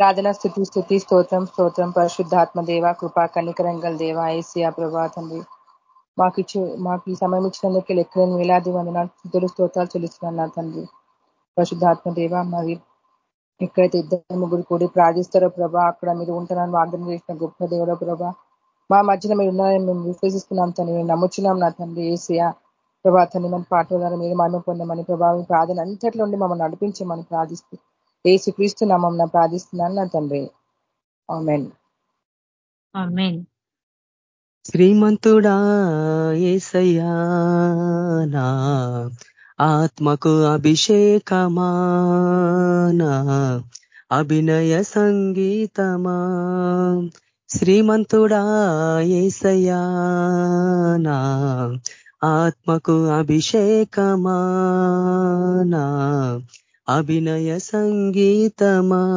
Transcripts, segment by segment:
ప్రార్థన స్థుతి స్థుతి స్తోత్రం స్తోత్రం. పరిశుద్ధాత్మ దేవ కృపా కనికరంగల్ దేవ ఐసియా ప్రభా తండ్రి. మాకు ఇచ్చి మాకు ఈ సమయం ఇచ్చినందుకు లెక్కలేని వేలాది వందనాలు స్థుతులు స్తోత్రాలు చెల్లిస్తున్నాను నా తండ్రి. పరిశుద్ధాత్మ దేవ మరి ఎక్కడైతే ఇద్దరు ముగ్గురు కూడి ప్రార్థిస్తారో ప్రభా అక్కడ మీరు ఉంటారని వాగ్దానం చేసిన గొప్ప దేవుడో ప్రభా. మా మధ్యన మీరు ఉన్నారని మేము విశ్వసిస్తున్నాం తండ్రి మేము నమ్ముచున్నాం నా తండ్రి ఏసియా ప్రభా తండ్రి. మన పాటల ద్వారా మీరు మర్మ పొందమని ప్రభావం ప్రార్థన అంతట్లో ఉండి మమ్మల్ని నడిపించమని ప్రార్థిస్తూ ఏసు క్రీస్తు నామం ప్రార్థిస్తున్నాను నా తండ్రి. శ్రీమంతుడా ఏసయ్యా నా ఆత్మకు అభిషేకమానా అభినయ సంగీతమా. శ్రీమంతుడా ఏసయ్యా నా ఆత్మకు అభిషేకమానా అభినయ సంగీతమా?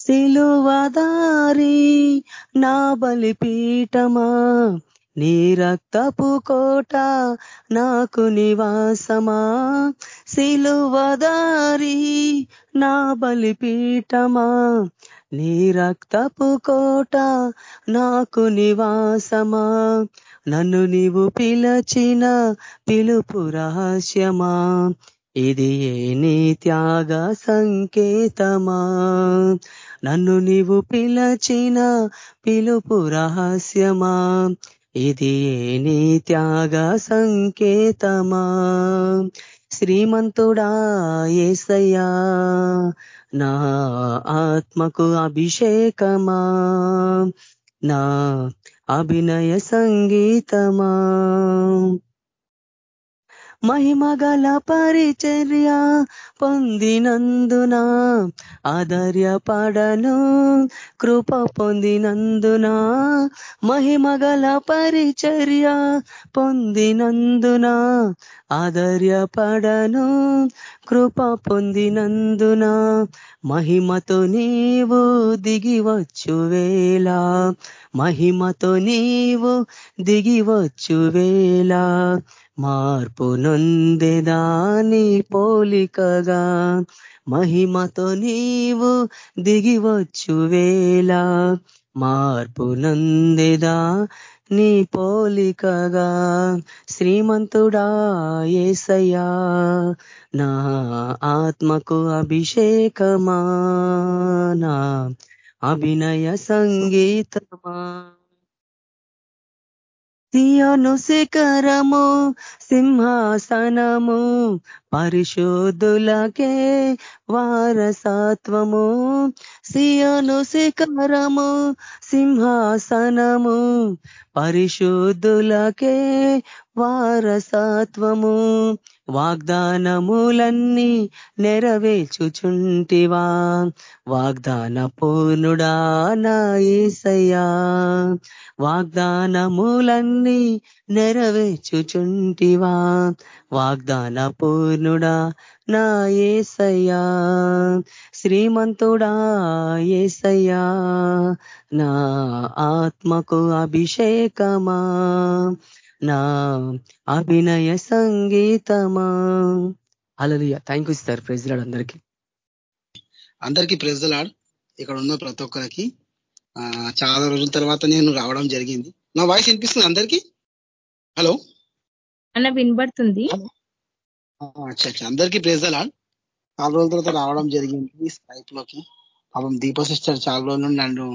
సిలువదారి నా బలిపీఠమా? నీ రక్తపు కోట నాకు నివాసమా? సిలువదారి నా బలిపీఠమా? నీ రక్తపు కోట నాకు నివాసమా? నన్ను నీవు పిలచిన పిలుపు రహస్యమా? ఇది ఏ నీ త్యాగ సంకేతమా? నన్ను నీవు పిలచిన పిలుపు రహస్యమా? ఇది ఏ నీ త్యాగ సంకేతమా? శ్రీమంతుడా ఏసయ్యా నా ఆత్మకు అభిషేకమా? నా అభినయ సంగీతమా? మహిమగల పరిచర్య పొందినందున? ఆధర్యపడను కృప పొందినందున? మహిమగల పరిచర్య పొందినందున? ఆధర్యపడను కృప పొందినందున? మహిమతో నీవు దిగివచ్చు వేళ. మహిమతో నీవు దిగివచ్చు వేళ. మార్పు నొందేదాని పోలికగా మహిమతో నీవు దిగివచ్చు వేళ. మార్పు నందెదా నీ పోలికగా శ్రీమంతుడా ఏసయ్యా నా ఆత్మకు అభిషేకమా నా అభినయ సంగీతమా. సియోను శిఖరము సింహాసనము పరిశోధులకే వారసత్వము. సియోను శిఖరము సింహాసనము పరిశోధులకే వారసత్వము. వాగ్దానములన్నీ నెరవేర్చుచుంటివా? వాగ్దాన పూర్ణుడా నా ఏసయ్యా. వాగ్దానములన్నీ నెరవేర్చుచుంటివా? వాగ్దాన పూర్ణుడా నా ఏసయ్యా. శ్రీమంతుడా ఏసయ్యా. నా ఆత్మకు అభిషేకమా. నా అభినయ సంగీతమా? అలలియ థ్యాంక్ యూ సార్ ప్రెజ్లాడ్ అందరికీ. అందరికీ ప్రెజ్లాడ్ ఇక్కడ ఉన్న ప్రతి ఒక్కరికి చాలా రోజుల తర్వాత నేను రావడం జరిగింది. నా వాయిస్ వినిపిస్తుంది అందరికీ? హలో అన్న వినబడుతుంది. అందరికీ ప్రేజలాడ్ చాలా రోజుల తర్వాత రావడం జరిగింది స్కైప్లోకి. పాపం దీప సిస్టర్ చాలా రోజుల నుండి నన్ను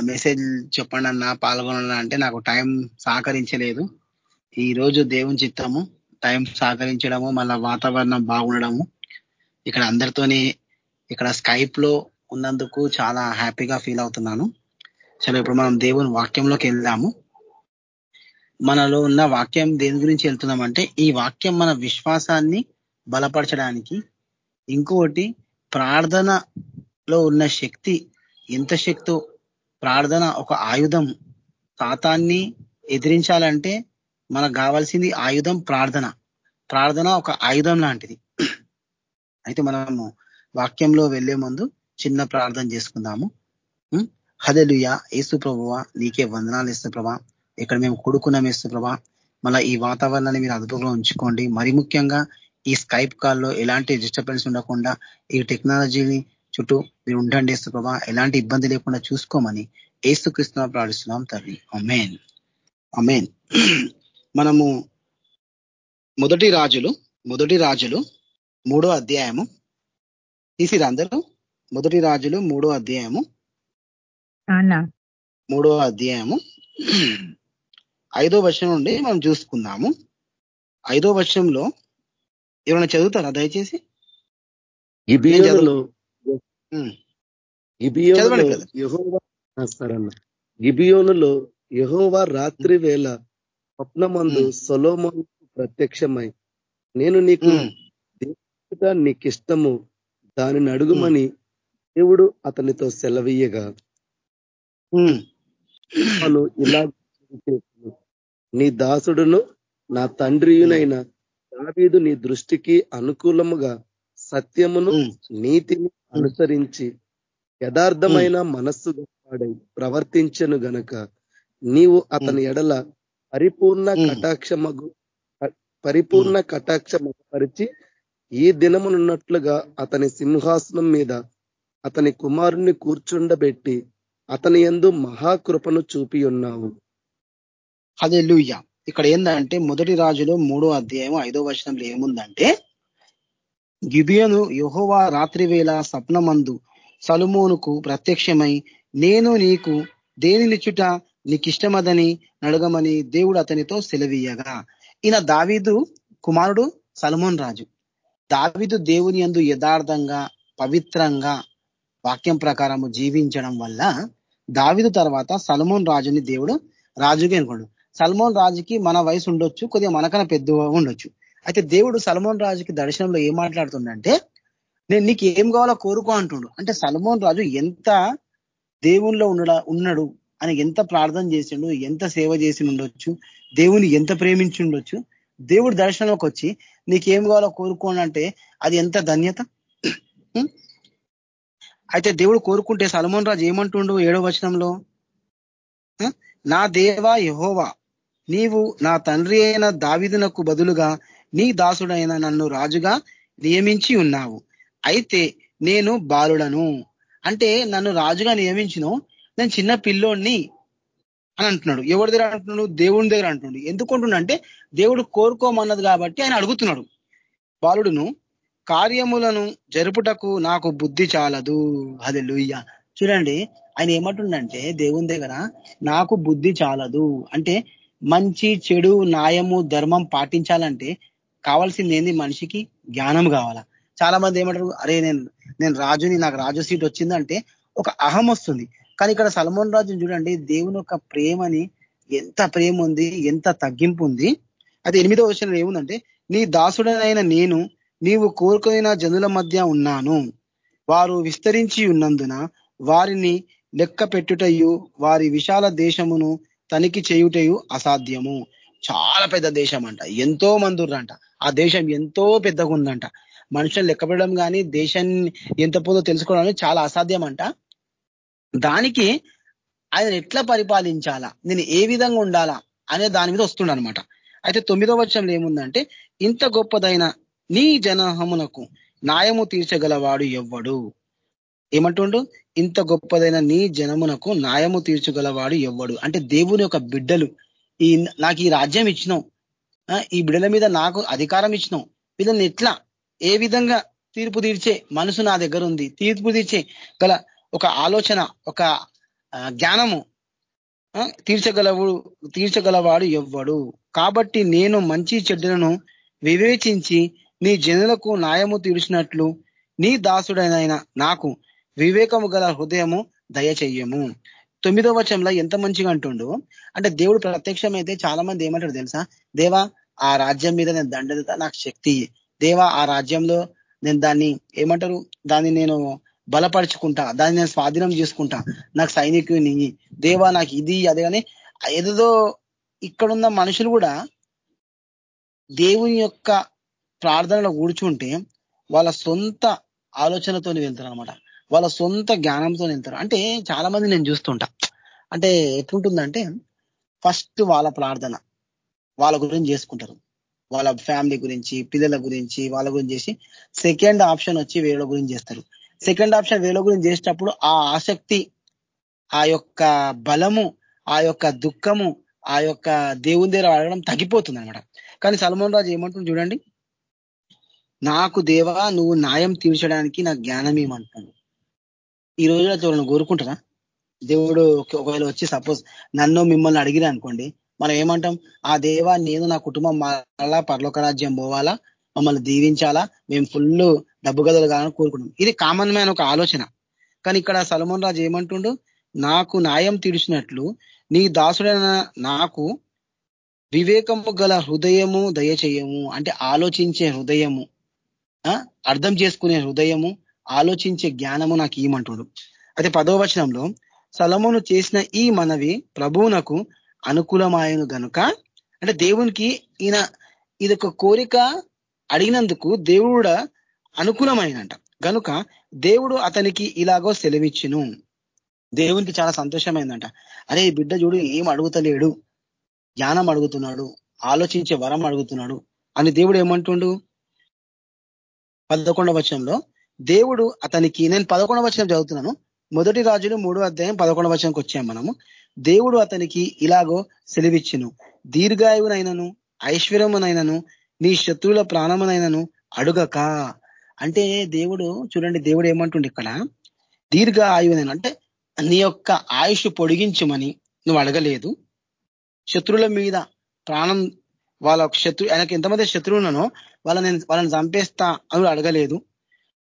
మెసేజ్ చెప్పండి అన్న పాల్గొనాలన్నా అంటే నాకు టైం సహకరించలేదు. ఈ రోజు దేవుని చిత్తము టైం సహకరించడము మళ్ళా వాతావరణం బాగుండడము. ఇక్కడ అందరితోని ఇక్కడ స్కైప్లో ఉన్నందుకు చాలా హ్యాపీగా ఫీల్ అవుతున్నాను. సరే ఇప్పుడు మనం దేవుని వాక్యంలోకి వెళ్దాము. మనలో ఉన్న వాక్యం దేని గురించి వెళ్తున్నామంటే ఈ వాక్యం మన విశ్వాసాన్ని బలపరచడానికి ఇంకోటి ప్రార్థనలో ఉన్న శక్తి ఎంత శక్తో ప్రార్థన ఒక ఆయుధం. తాతాన్ని ఎదిరించాలంటే మనకు కావాల్సింది ఆయుధం ప్రార్థన. ప్రార్థన ఒక ఆయుధం లాంటిది. అయితే మనము వాక్యంలో వెళ్ళే ముందు చిన్న ప్రార్థన చేసుకుందాము. హదలుయ ఏసు ప్రభువ నీకే వందనాలు ఇస్తు ప్రభా ఇక్కడ మేము కొడుకున్నాం ఇస్తు ప్రభా మళ్ళీ ఈ వాతావరణాన్ని మీరు అదుపులో ఉంచుకోండి. మరి ముఖ్యంగా ఈ స్కైప్ కాల్లో ఎలాంటి డిస్టర్బెన్స్ ఉండకుండా ఈ టెక్నాలజీని చుట్టూ మీరు ఉండండి ఏసు ప్రభా. ఎలాంటి ఇబ్బంది లేకుండా చూసుకోమని ఏసుకృష్ణ ప్రార్థిస్తున్నాం తండ్రి. అమేన్ అమేన్ మనము మొదటి రాజులు మొదటి రాజులు మూడో అధ్యాయము. తీసిరా అందరూ? మొదటి రాజులు మూడో అధ్యాయము. మూడో అధ్యాయము. ఐదో వర్షం నుండి మనం చూసుకుందాము. ఐదో వర్షంలో ఏమైనా చదువుతారా? దయచేసి. గిబియోనులో యహోవా రాత్రి వేళ స్వప్నమందు సొలోమన్ ప్రత్యక్షమై నేను నీకు నీకిష్టము దానిని అడుగుమని దేవుడు అతనితో సెలవీయగా. ఇలా నీ దాసుడును నా తండ్రియునైన దావీదు నీ దృష్టికి అనుకూలముగా సత్యమును నీతిని అనుసరించి యథార్థమైన మనస్సు వాడై ప్రవర్తించను గనక నీవు అతని ఎడల పరిపూర్ణ కటాక్షమగు పరిపూర్ణ కటాక్షమపరిచి ఈ దినమునున్నట్లుగా అతని సింహాసనం మీద అతని కుమారుణ్ణి కూర్చుండబెట్టి అతని ఎందు మహాకృపను చూపి ఉన్నావు అదే ఇక్కడ ఏంటంటే మొదటి రాజులో మూడో అధ్యాయం ఐదో వర్షంలో ఏముందంటే గిబియను యహోవా రాత్రి వేళ స్వప్నమందు సలుమోనుకు ప్రత్యక్షమై నేను నీకు దేనినిచ్చుట నీకిష్టమదని నడగమని దేవుడు అతనితో సెలవీయగా. ఈయన దావీదు కుమారుడు సలమోన్ రాజు. దావిదు దేవుని అందు యథార్థంగా పవిత్రంగా వాక్యం ప్రకారము జీవించడం వల్ల దావిదు తర్వాత సల్మోన్ రాజుని దేవుడు రాజుగా అనుకోడు సల్మోన్ రాజుకి మన వయసు ఉండొచ్చు కొద్దిగా మనకన్నా పెద్ద ఉండొచ్చు. అయితే దేవుడు సలమోన్ రాజుకి దర్శనంలో ఏం మాట్లాడుతుండంటే నేను నీకు ఏం కావాలో కోరుకో అంటుండు. అంటే సలమోన్ రాజు ఎంత దేవుణ్ణిలో ఉండడా ఉన్నాడు అని ఎంత ప్రార్థన చేసిండు ఎంత సేవ చేసి ఉండొచ్చు దేవుని ఎంత ప్రేమించి ఉండొచ్చు దేవుడు దర్శనంలోకి వచ్చి నీకేం కావాలో కోరుకోని అంటే అది ఎంత ధన్యత? అయితే దేవుడు కోరుకుంటే సలమోన్ రాజు ఏమంటుండు ఏడో వచనంలో? నా దేవా యహోవా నీవు నా తండ్రి అయిన దావిదునకు బదులుగా నీ దాసుడైన నన్ను రాజుగా నియమించి ఉన్నావు. అయితే నేను బాలుడను. అంటే నన్ను రాజుగా నియమించును. నేను చిన్న పిల్లోడిని అని అంటున్నాడు. ఎవరి దగ్గర అంటున్నాడు? దేవుని దగ్గర అంటున్నాడు. ఎందుకు అంటే దేవుడు కోరుకోమన్నది కాబట్టి ఆయన అడుగుతున్నాడు. బాలుడును కార్యములను జరుపుటకు నాకు బుద్ధి చాలదు. అది లుయ్య చూడండి ఆయన ఏమంటుండంటే దేవుని దగ్గర నాకు బుద్ధి చాలదు. అంటే మంచి చెడు న్యాయము ధర్మం పాటించాలంటే కావాల్సింది ఏంది మనిషికి? జ్ఞానం కావాలా? చాలా మంది ఏమంటారు అరే నేను నేను రాజుని నాకు రాజు సీట్ వచ్చిందంటే ఒక అహం వస్తుంది. కానీ ఇక్కడ సల్మోన్ రాజుని చూడండి దేవుని యొక్క ప్రేమని ఎంత ప్రేమ ఉంది ఎంత తగ్గింపు ఉంది. అది ఎనిమిదో విషయంలో ఏముందంటే నీ దాసుడనైన నేను నీవు కోరుకున్న జనుల మధ్య ఉన్నాను. వారు విస్తరించి ఉన్నందున వారిని లెక్క పెట్టుటయు వారి విశాల దేశమును తనిఖీ చేయుటయు అసాధ్యము. చాలా పెద్ద దేశం అంట ఎంతో మంది ఉర్రంట ఆ దేశం ఎంతో పెద్దగా ఉందంట మనుషులు లెక్కపెట్టడం కానీ దేశాన్ని ఎంత పోదో తెలుసుకోవడం చాలా అసాధ్యం అంట దానికి ఆయన ఎట్లా పరిపాలించాలా? నేను ఏ విధంగా ఉండాలా? అనే దాని మీద వస్తుండనమాట. అయితే తొమ్మిదో వర్షంలో ఏముందంటే ఇంత గొప్పదైన నీ జనహమునకు న్యాయము తీర్చగలవాడు ఎవ్వడు. ఏమంటుండు? ఇంత గొప్పదైన నీ జనమునకు న్యాయము తీర్చగలవాడు ఎవ్వడు. అంటే దేవుని యొక్క బిడ్డలు ఈ నాకు ఈ రాజ్యం ఇచ్చినావు. ఈ బిడ్డల మీద నాకు అధికారం ఇచ్చినావు. వీళ్ళని ఎట్లా ఏ విధంగా తీర్పు తీర్చే మనసు నా దగ్గర ఉంది? తీర్పు తీర్చే గల ఒక ఆలోచన ఒక జ్ఞానము తీర్చగలవు తీర్చగలవాడు ఎవ్వడు. కాబట్టి నేను మంచి చెడ్డలను వివేచించి నీ జనులకు న్యాయము తీర్చినట్లు నీ దాసుడైన నాకు వివేకము గల హృదయము దయచెయ్యము తొమ్మిదో వచనంలో ఎంత మంచిగా అంటుండు? అంటే దేవుడు ప్రత్యక్షమైతే చాలా మంది ఏమంటారు తెలుసా? దేవా ఆ రాజ్యం మీద నేను దండత నాకు శక్తి దేవా ఆ రాజ్యంలో నేను దాన్ని ఏమంటారు? దాన్ని నేను బలపరుచుకుంటా దాన్ని నేను స్వాధీనం చేసుకుంటా నాకు సైనికుని దేవా నాకు ఇది అదే కానీ ఏదో ఇక్కడున్న మనుషులు కూడా దేవుని యొక్క ప్రార్థనలో కూర్చుంటే వాళ్ళ సొంత ఆలోచనతో వెళ్తారు అనమాట వాళ్ళ సొంత జ్ఞానంతో వెళ్తారు. అంటే చాలా మంది నేను చూస్తుంటా. అంటే ఎట్లుంటుందంటే ఫస్ట్ వాళ్ళ ప్రార్థన. వాళ్ళ గురించి చేసుకుంటారు. వాళ్ళ ఫ్యామిలీ గురించి పిల్లల గురించి వాళ్ళ గురించి చేసి సెకండ్ ఆప్షన్ వచ్చి వేరే గురించి చేస్తారు. సెకండ్ ఆప్షన్ వేలో గురించి చేసేటప్పుడు ఆ ఆసక్తి ఆ యొక్క బలము ఆ యొక్క దుఃఖము ఆ యొక్క దేవుని దగ్గర అడగడం తగ్గిపోతుంది అనమాట కానీ సల్మోన్ రాజు ఏమంటుంది చూడండి నాకు దేవా నువ్వు న్యాయం తీర్చడానికి నా జ్ఞానం ఏమంటాను ఈ రోజు చూడండి కోరుకుంటారా? దేవుడు ఒకవేళ వచ్చి సపోజ్ నన్ను మిమ్మల్ని అడిగిరా అనుకోండి మనం ఏమంటాం? ఆ దేవా నేను నా కుటుంబం మాలా పర్లోక రాజ్యం పోవాలా? మమ్మల్ని దీవించాలా? మేము ఫుల్ డబ్బు గదులు కావాలని కోరుకుంటాం ఇది కామన్ మ్యాన్ ఒక ఆలోచన. కానీ ఇక్కడ సలమోన్ రాజు ఏమంటుండు? నాకు న్యాయం తీర్చినట్లు నీ దాసుడైన నాకు వివేకము గల హృదయము దయచేయము. అంటే ఆలోచించే హృదయము అర్థం చేసుకునే హృదయము ఆలోచించే జ్ఞానము నాకు ఏమంటుడు అయితే పదో వచనంలో సలమును చేసిన ఈ మనవి ప్రభువునకు అనుకూలమాయను గనుక అంటే దేవునికి ఈయన ఇదొక కోరిక అడిగినందుకు దేవుడు అనుకూలమైనంట. గనుక దేవుడు అతనికి ఇలాగో సెలవిచ్చును. దేవునికి చాలా సంతోషమైందంట. అరే బిడ్డ చూడు ఏం అడుగుతలేడు. జ్ఞానం అడుగుతున్నాడు. ఆలోచించే వరం అడుగుతున్నాడు అని దేవుడు ఏమంటుండు? పదకొండవ వచనంలో దేవుడు అతనికి నేను పదకొండవ వచనం చదువుతున్నాను. మొదటి రాజులు మూడో అధ్యాయం పదకొండవ వచనంకి వచ్చాం మనము. దేవుడు అతనికి ఇలాగో సెలివిచ్చును. దీర్ఘాయువునైనను ఐశ్వర్యమునైనను నీ శత్రువుల ప్రాణమునైనను అడుగక. అంటే దేవుడు చూడండి దేవుడు ఏమంటుండే ఇక్కడ? దీర్ఘ ఆయువునైనా అంటే నీ యొక్క ఆయుష్ పొడిగించమని నువ్వు అడగలేదు. శత్రువుల మీద ప్రాణం వాళ్ళ శత్రు ఆయనకి ఎంతమంది శత్రువులను వాళ్ళని వాళ్ళని చంపేస్తా అని అడగలేదు.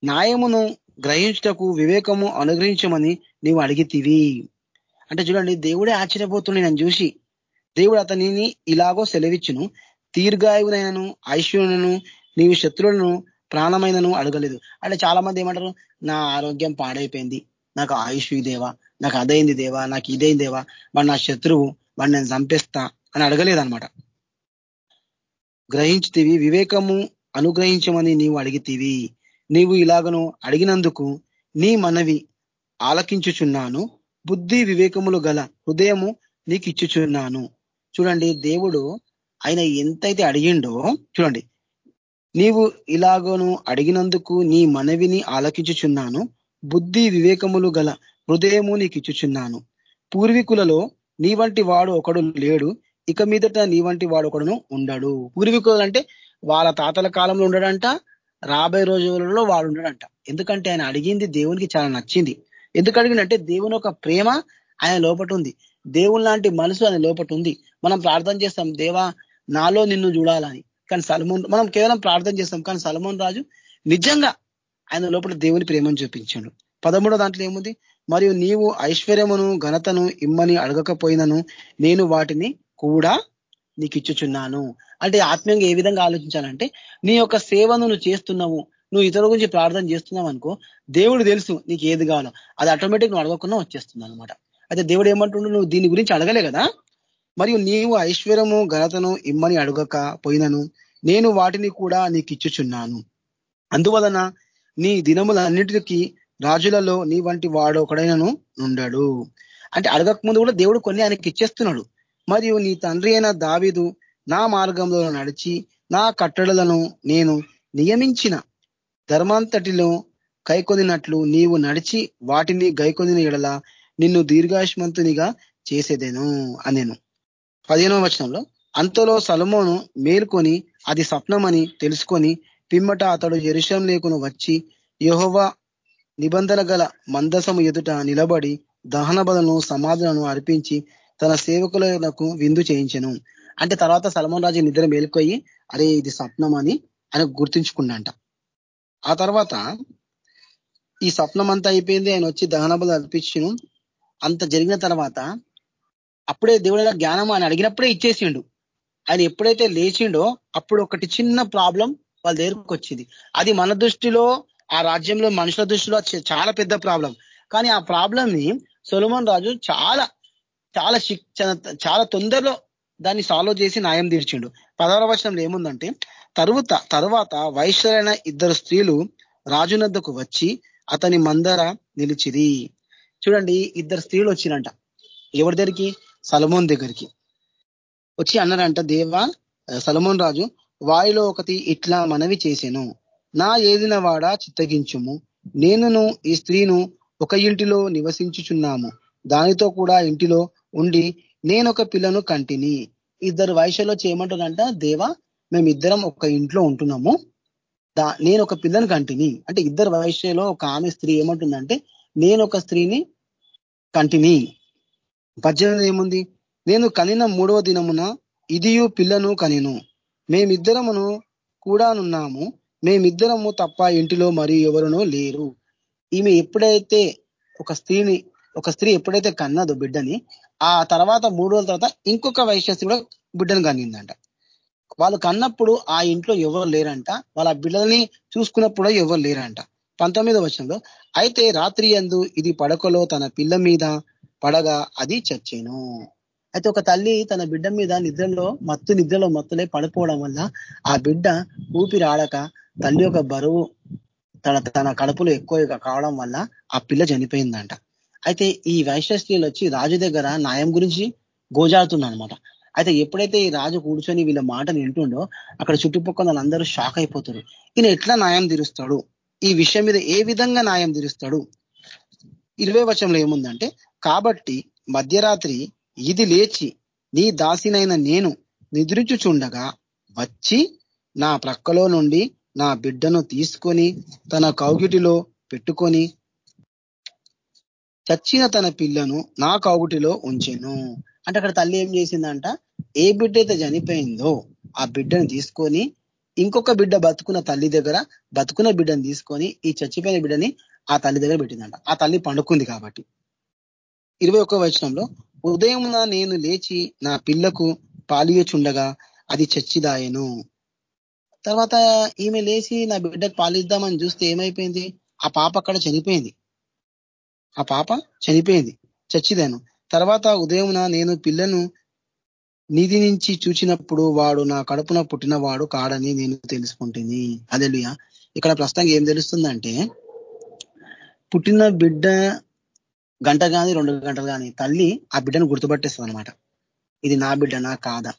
న్యాయమును గ్రహించటకు వివేకము అనుగ్రహించమని నీవు అడిగితివి. అంటే చూడండి దేవుడే ఆశ్చర్యపోతుండే నేను చూసి దేవుడు అతనిని ఇలాగో సెలవిచ్చును దీర్ఘాయువునైనను ఐశ్వర్యను నీవు శత్రువులను ప్రాణమైనను అడగలేదు. అంటే చాలా మంది ఏమంటారు నా ఆరోగ్యం పాడైపోయింది నాకు ఆయుష్ దేవా నాకు అదైంది దేవా నాకు ఇదైంది దేవా వాడు నా శత్రువు వాడు నేను చంపేస్తా అని అడగలేదనమాట గ్రహించితివి వివేకము అనుగ్రహించమని నీవు అడిగితివి. నీవు ఇలాగను అడిగినందుకు నీ మనవి ఆలకించుచున్నాను. బుద్ధి వివేకములు గల హృదయము నీకు ఇచ్చుచున్నాను చూడండి దేవుడు ఆయన ఎంతైతే అడిగిండో చూడండి నీవు ఇలాగను అడిగినందుకు నీ మనవిని ఆలకించుచున్నాను. బుద్ధి వివేకములు గల హృదయము నీకు ఇచ్చుచున్నాను పూర్వీకులలో నీ వంటి వాడు ఒకడు లేడు. ఇక మీదట నీ వంటి వాడు ఒకడును ఉండడు. పూర్వీకులు అంటే వాళ్ళ తాతల కాలంలో ఉండడంట రాబోయే రోజులలో వాడు ఉండడంట ఎందుకంటే ఆయన అడిగింది దేవునికి చాలా నచ్చింది. ఎందుకు అడిగిందంటే దేవుని ఒక ప్రేమ ఆయన లోపట ఉంది. దేవుని లాంటి మనసు ఆయన లోపట ఉంది. మనం ప్రార్థన చేస్తాం దేవా నాలో నిన్ను చూడాలని. కానీ సలమోన్ మనం కేవలం ప్రార్థన చేస్తాం కానీ సలమోన్ రాజు నిజంగా ఆయన లోపల దేవుని ప్రేమను చూపించాడు. పదమూడో దాంట్లో ఏముంది? మరియు నీవు ఐశ్వర్యమును ఘనతను ఇమ్మని అడగకపోయినను నేను వాటిని కూడా నీకు ఇచ్చుచున్నాను. అంటే ఆత్మీయంగా ఏ విధంగా ఆలోచించాలంటే నీ యొక్క సేవను నువ్వు చేస్తున్నావు నువ్వు ఇతరుల గురించి ప్రార్థన చేస్తున్నావు అనుకో దేవుడు తెలుసు నీకు ఏది కావాలో. అది ఆటోమేటిక్ నువ్వు అడగకుండా వచ్చేస్తుంది అనమాట అయితే దేవుడు ఏమంటుండు నువ్వు దీని గురించి అడగలే కదా? మరియు నీవు ఐశ్వర్యము ఘనతను ఇమ్మని అడగక పోయినను నేను వాటిని కూడా నీకు ఇచ్చుచున్నాను. అందువలన నీ దినములన్నిటికీ రాజులలో నీ వంటి వాడు ఒకడైనను ఉండడు అంటే అడగక ముందు కూడా దేవుడు కొన్ని ఆయనకి ఇచ్చేస్తున్నాడు మరియు నీ తండ్రి అయిన దావిదు నా మార్గంలో నడిచి నా కట్టడలను నేను నియమించిన ధర్మాంతటిలో కైకొనినట్లు నీవు నడిచి వాటిని గైకొనిన ఎడల నిన్ను దీర్ఘాయుష్మంతునిగా చేసేదేను అనేను. పదిహేనవ వచనంలో అంతలో సలమోను మేల్కొని అది స్వప్నమని తెలుసుకొని పిమ్మట అతడు ఎరుషం లేకును వచ్చి యహోవా నిబంధన గల మందసము ఎదుట నిలబడి దహన బలను సమాధులను అర్పించి తన సేవకులకు విందు చేయించను. అంటే తర్వాత సలమోన్ రాజు నిద్ర మేలుకొయి అరే ఇది స్వప్నం అని ఆయన గుర్తించుకుండంట ఆ తర్వాత ఈ స్వప్నం అంతా అయిపోయింది ఆయన వచ్చి దహనబలు అర్పించను. అంత జరిగిన తర్వాత అప్పుడే దేవుడు జ్ఞానం ఆయన అడిగినప్పుడే ఇచ్చేసిండు. ఆయన ఎప్పుడైతే లేచిండో అప్పుడు ఒకటి చిన్న ప్రాబ్లం వాళ్ళ దగ్గరకు వచ్చింది. అది మన దృష్టిలో ఆ రాజ్యంలో మనుషుల దృష్టిలో చాలా పెద్ద ప్రాబ్లం. కానీ ఆ ప్రాబ్లం ని సొలమన్ రాజు చాలా చాలా చాలా తొందరలో దాన్ని సాల్వ్ చేసి న్యాయం తీర్చిండు. పదహార వచనంలో ఏముందంటే తరువాత తరువాత వైశ్వరైన ఇద్దరు స్త్రీలు రాజునద్దకు వచ్చి అతని మందర నిలిచిరి. చూడండి ఇద్దరు స్త్రీలు వచ్చిరంట. ఎవరి దగ్గరికి? సలమోన్ దగ్గరికి. వచ్చి అన్నారంట దేవా సలమోన్ రాజు వారిలో ఒకటి ఇట్లా మనవి చేశాను నా ఏదిన వాడ చిత్తగించుము. నేనును ఈ స్త్రీను ఒక ఇంటిలో నివసించుచున్నాము. దానితో కూడా ఇంటిలో ఉండి నేనొక పిల్లను కంటిని. ఇద్దరు వయసులో చేయమంటుందంట దేవా మేమిద్దరం ఒక ఇంట్లో ఉంటున్నాము. దా నేను ఒక పిల్లని కంటిని. అంటే ఇద్దరు వయసులో ఒక ఆమె స్త్రీ ఏమంటుందంటే నేను ఒక స్త్రీని కంటిని. పద్దెనిమిది ఏముంది? నేను కనిన మూడవ దినమున ఇదియు పిల్లను కనిను. మేమిద్దరమును కూడానున్నాము. మేమిద్దరము తప్ప ఇంటిలో మరి ఎవరునూ లేరు. ఈమె ఎప్పుడైతే ఒక స్త్రీని ఒక స్త్రీ ఎప్పుడైతే కన్నదో బిడ్డని ఆ తర్వాత మూడు రోజుల తర్వాత ఇంకొక వైశ్యస్ కూడా బిడ్డను కనిందంట. వాళ్ళు కన్నప్పుడు ఆ ఇంట్లో ఎవరు లేరంట. వాళ్ళ బిడ్డల్ని చూసుకున్నప్పుడు ఎవరు లేరంట. పంతొమ్మిదో వచనంలో అయితే రాత్రి ఎందు ఇది పడకలో తన పిల్ల మీద పడగా అది చచ్చేను. అయితే ఒక తల్లి తన బిడ్డ మీద నిద్రలో మత్తు నిద్రలో మత్తులే పడిపోవడం వల్ల ఆ బిడ్డ ఊపిరి ఆడక తల్లి యొక్క బరువు తన తన కడుపులో ఎక్కువ కావడం వల్ల ఆ పిల్ల చనిపోయిందంట. అయితే ఈ వైశ్యస్త్రీలు వచ్చి రాజు దగ్గర న్యాయం గురించి గోజాడుతున్నా అనమాట అయితే ఎప్పుడైతే ఈ రాజు కూర్చొని వీళ్ళ మాటలు వింటుండో అక్కడ చుట్టుపక్కల అందరూ షాక్ అయిపోతారు. ఈయన ఎట్లా న్యాయం తీరుస్తాడు? ఈ విషయం మీద ఏ విధంగా న్యాయం తీరుస్తాడు? ఇరవై వచనంలో ఏముందంటే కాబట్టి మధ్యరాత్రి ఇది లేచి నీ దాసినైన నేను నిద్రించుచుండగా వచ్చి నా ప్రక్కలో నుండి నా బిడ్డను తీసుకొని తన కౌగిటిలో పెట్టుకొని చచ్చిన తన పిల్లను నా కాగుటిలో ఉంచెను. అంటే అక్కడ తల్లి ఏం చేసిందంట? ఏ బిడ్డ అయితే చనిపోయిందో ఆ బిడ్డను తీసుకొని ఇంకొక బిడ్డ బతుకున్న తల్లి దగ్గర బతుకున్న బిడ్డను తీసుకొని ఈ చచ్చిపోయిన బిడ్డని ఆ తల్లి దగ్గర పెట్టిందంట. ఆ తల్లి పండుకుంది కాబట్టి. ఇరవై ఒక్క వచనంలో ఉదయం నేను లేచి నా పిల్లకు పాలియచుండగా అది చచ్చిదాయను. తర్వాత ఈమె లేచి నా బిడ్డకు పాలిద్దామని చూస్తే ఏమైపోయింది? ఆ పాప అక్కడ చనిపోయింది. ఆ పాప చనిపోయింది. చచ్చిదాను. తర్వాత ఉదయమున నేను పిల్లను నిధి నుంచి చూచినప్పుడు వాడు నా కడుపున పుట్టినవాడు కాడని నేను తెలుసుకుంటుంది అదెలుయ ఇక్కడ ప్రస్తుతం ఏం తెలుస్తుందంటే పుట్టిన బిడ్డ గంట కానీ రెండు గంటలు కానీ తల్లి ఆ బిడ్డను గుర్తుపట్టేస్తుంది అనమాట ఇది నా బిడ్డ నా కాదా?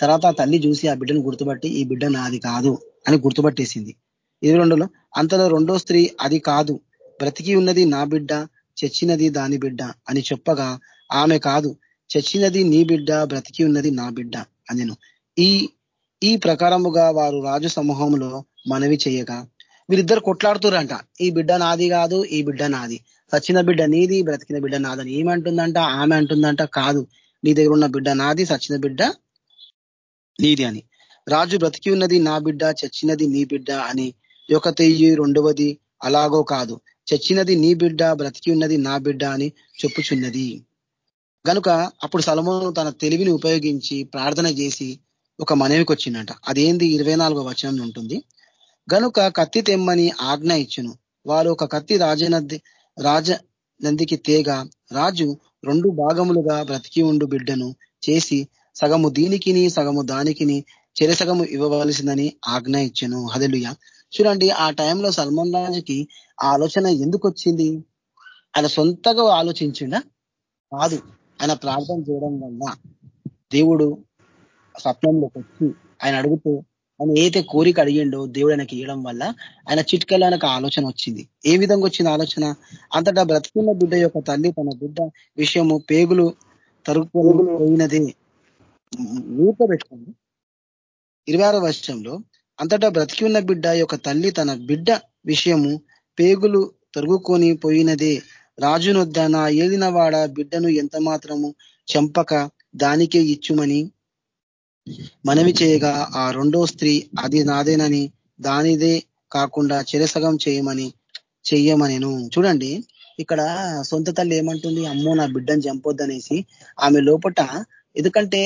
తర్వాత ఆ తల్లి చూసి ఆ బిడ్డను గుర్తుపట్టి ఈ బిడ్డ నాది కాదు అని గుర్తుపట్టేసింది. ఇది రెండులో అంతలో రెండో స్త్రీ అది కాదు. బ్రతికి ఉన్నది నా బిడ్డ చచ్చినది దాని బిడ్డ అని చెప్పగా ఆమె కాదు చచ్చినది నీ బిడ్డ బ్రతికి ఉన్నది నా బిడ్డ అనెను. ఈ ఈ ప్రకారముగా వారు రాజు సమూహంలో మనవి చేయగా వీరిద్దరు కొట్లాడుతురంట ఈ బిడ్డ నాది కాదు ఈ బిడ్డ నాది. సచిన బిడ్డ నీది బ్రతికిన బిడ్డ నాదని ఏమంటుందంట ఆమె అంటుందంట కాదు నీ దగ్గర ఉన్న బిడ్డ నాది సచిన బిడ్డ నీది అని. రాజు బ్రతికి ఉన్నది నా బిడ్డ చచ్చినది నీ బిడ్డ అని. ఒక తెయ్యి రెండవది అలాగో కాదు. చచ్చినది నీ బిడ్డ బ్రతికి ఉన్నది నా బిడ్డ అని చెప్పుచున్నది. గనుక అప్పుడు సలమోను తన తెలివిని ఉపయోగించి ప్రార్థన చేసి ఒక మనవికి వచ్చిందంట. అదేంది? ఇరవై నాలుగో వచనం ఉంటుంది. గనుక కత్తి తెమ్మని ఆజ్ఞ ఇచ్చును. వారు ఒక కత్తి రాజనది రాజ నందికి తేగ రాజు రెండు భాగములుగా బ్రతికి ఉండు బిడ్డను చేసి సగము దీనికిని సగము దానికిని చెరసగము ఇవ్వవలసిందని ఆజ్ఞ ఇచ్చను. హదలుయ చూడండి ఆ టైంలో సల్మాన్ రాజుకి ఆలోచన ఎందుకు వచ్చింది ఆయన సొంతగా ఆలోచించిండా కాదు ఆయన ప్రార్థన చేయడం వల్ల దేవుడు స్వప్నంలోకి వచ్చి ఆయన అడుగుతూ ఆయన ఏదైతే కోరిక అడిగిండో దేవుడు ఆయనకి ఇవ్వడం వల్ల ఆయన చిట్కలో ఆయనకు ఆలోచన వచ్చింది ఏ విధంగా వచ్చింది ఆలోచన అంతటా బ్రతుకున్న బిడ్డ యొక్క తల్లి తన బిడ్డ విషయము పేగులు తరుగుపోయినదే పోయినది పెట్టుకోండి ఇరవై ఆరో వర్షంలో అంతటా బ్రతికి ఉన్న బిడ్డ యొక్క తల్లి తన బిడ్డ విషయము పేగులు తరుగుకొని పోయినదే. రాజునొద్ద నా ఏలిన వాడ బిడ్డను ఎంత మాత్రము చంపక దానికే ఇచ్చుమని మనవి చేయగా ఆ రెండో స్త్రీ అది నాదేనని దానిదే కాకుండా చిరసగం చేయమని చెయ్యమనేను. చూడండి ఇక్కడ సొంత తల్లి ఏమంటుంది అమ్మో నా బిడ్డను చంపొద్దనేసి ఆమె లోపట ఎందుకంటే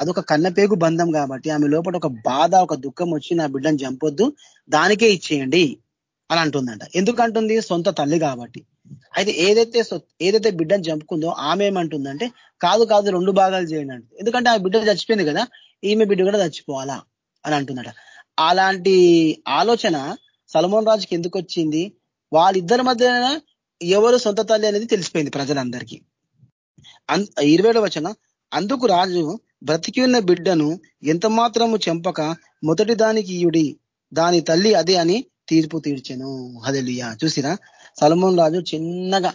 అదొక కన్నపేగు బంధం కాబట్టి ఆమె లోపల ఒక బాధ ఒక దుఃఖం వచ్చి నా బిడ్డను చంపొద్దు దానికే ఇచ్చేయండి అని అంటుందంట. ఎందుకంటుంది? సొంత తల్లి కాబట్టి. అయితే ఏదైతే ఏదైతే బిడ్డను చంపుకుందో ఆమె ఏమంటుందంటే కాదు కాదు రెండు భాగాలు చేయండి అంటుంది. ఎందుకంటే ఆ బిడ్డ చచ్చిపోయింది కదా ఈమె బిడ్డ కూడా చచ్చిపోవాలా అని అంటుందట. అలాంటి ఆలోచన సలమోన్ రాజుకి ఎందుకు వచ్చింది? వాళ్ళిద్దరి మధ్యన ఎవరు సొంత తల్లి అనేది తెలిసిపోయింది ప్రజలందరికీ. ఇరవై వచన అందుకు రాజు బ్రతికి ఉన్న బిడ్డను ఎంత మాత్రము చెంపక మొదటి దానికి ఇయుడి దాని తల్లి అదే అని తీర్పు తీర్చెను. హదలియా చూసిరా? సలమోన్ రాజు చిన్నగా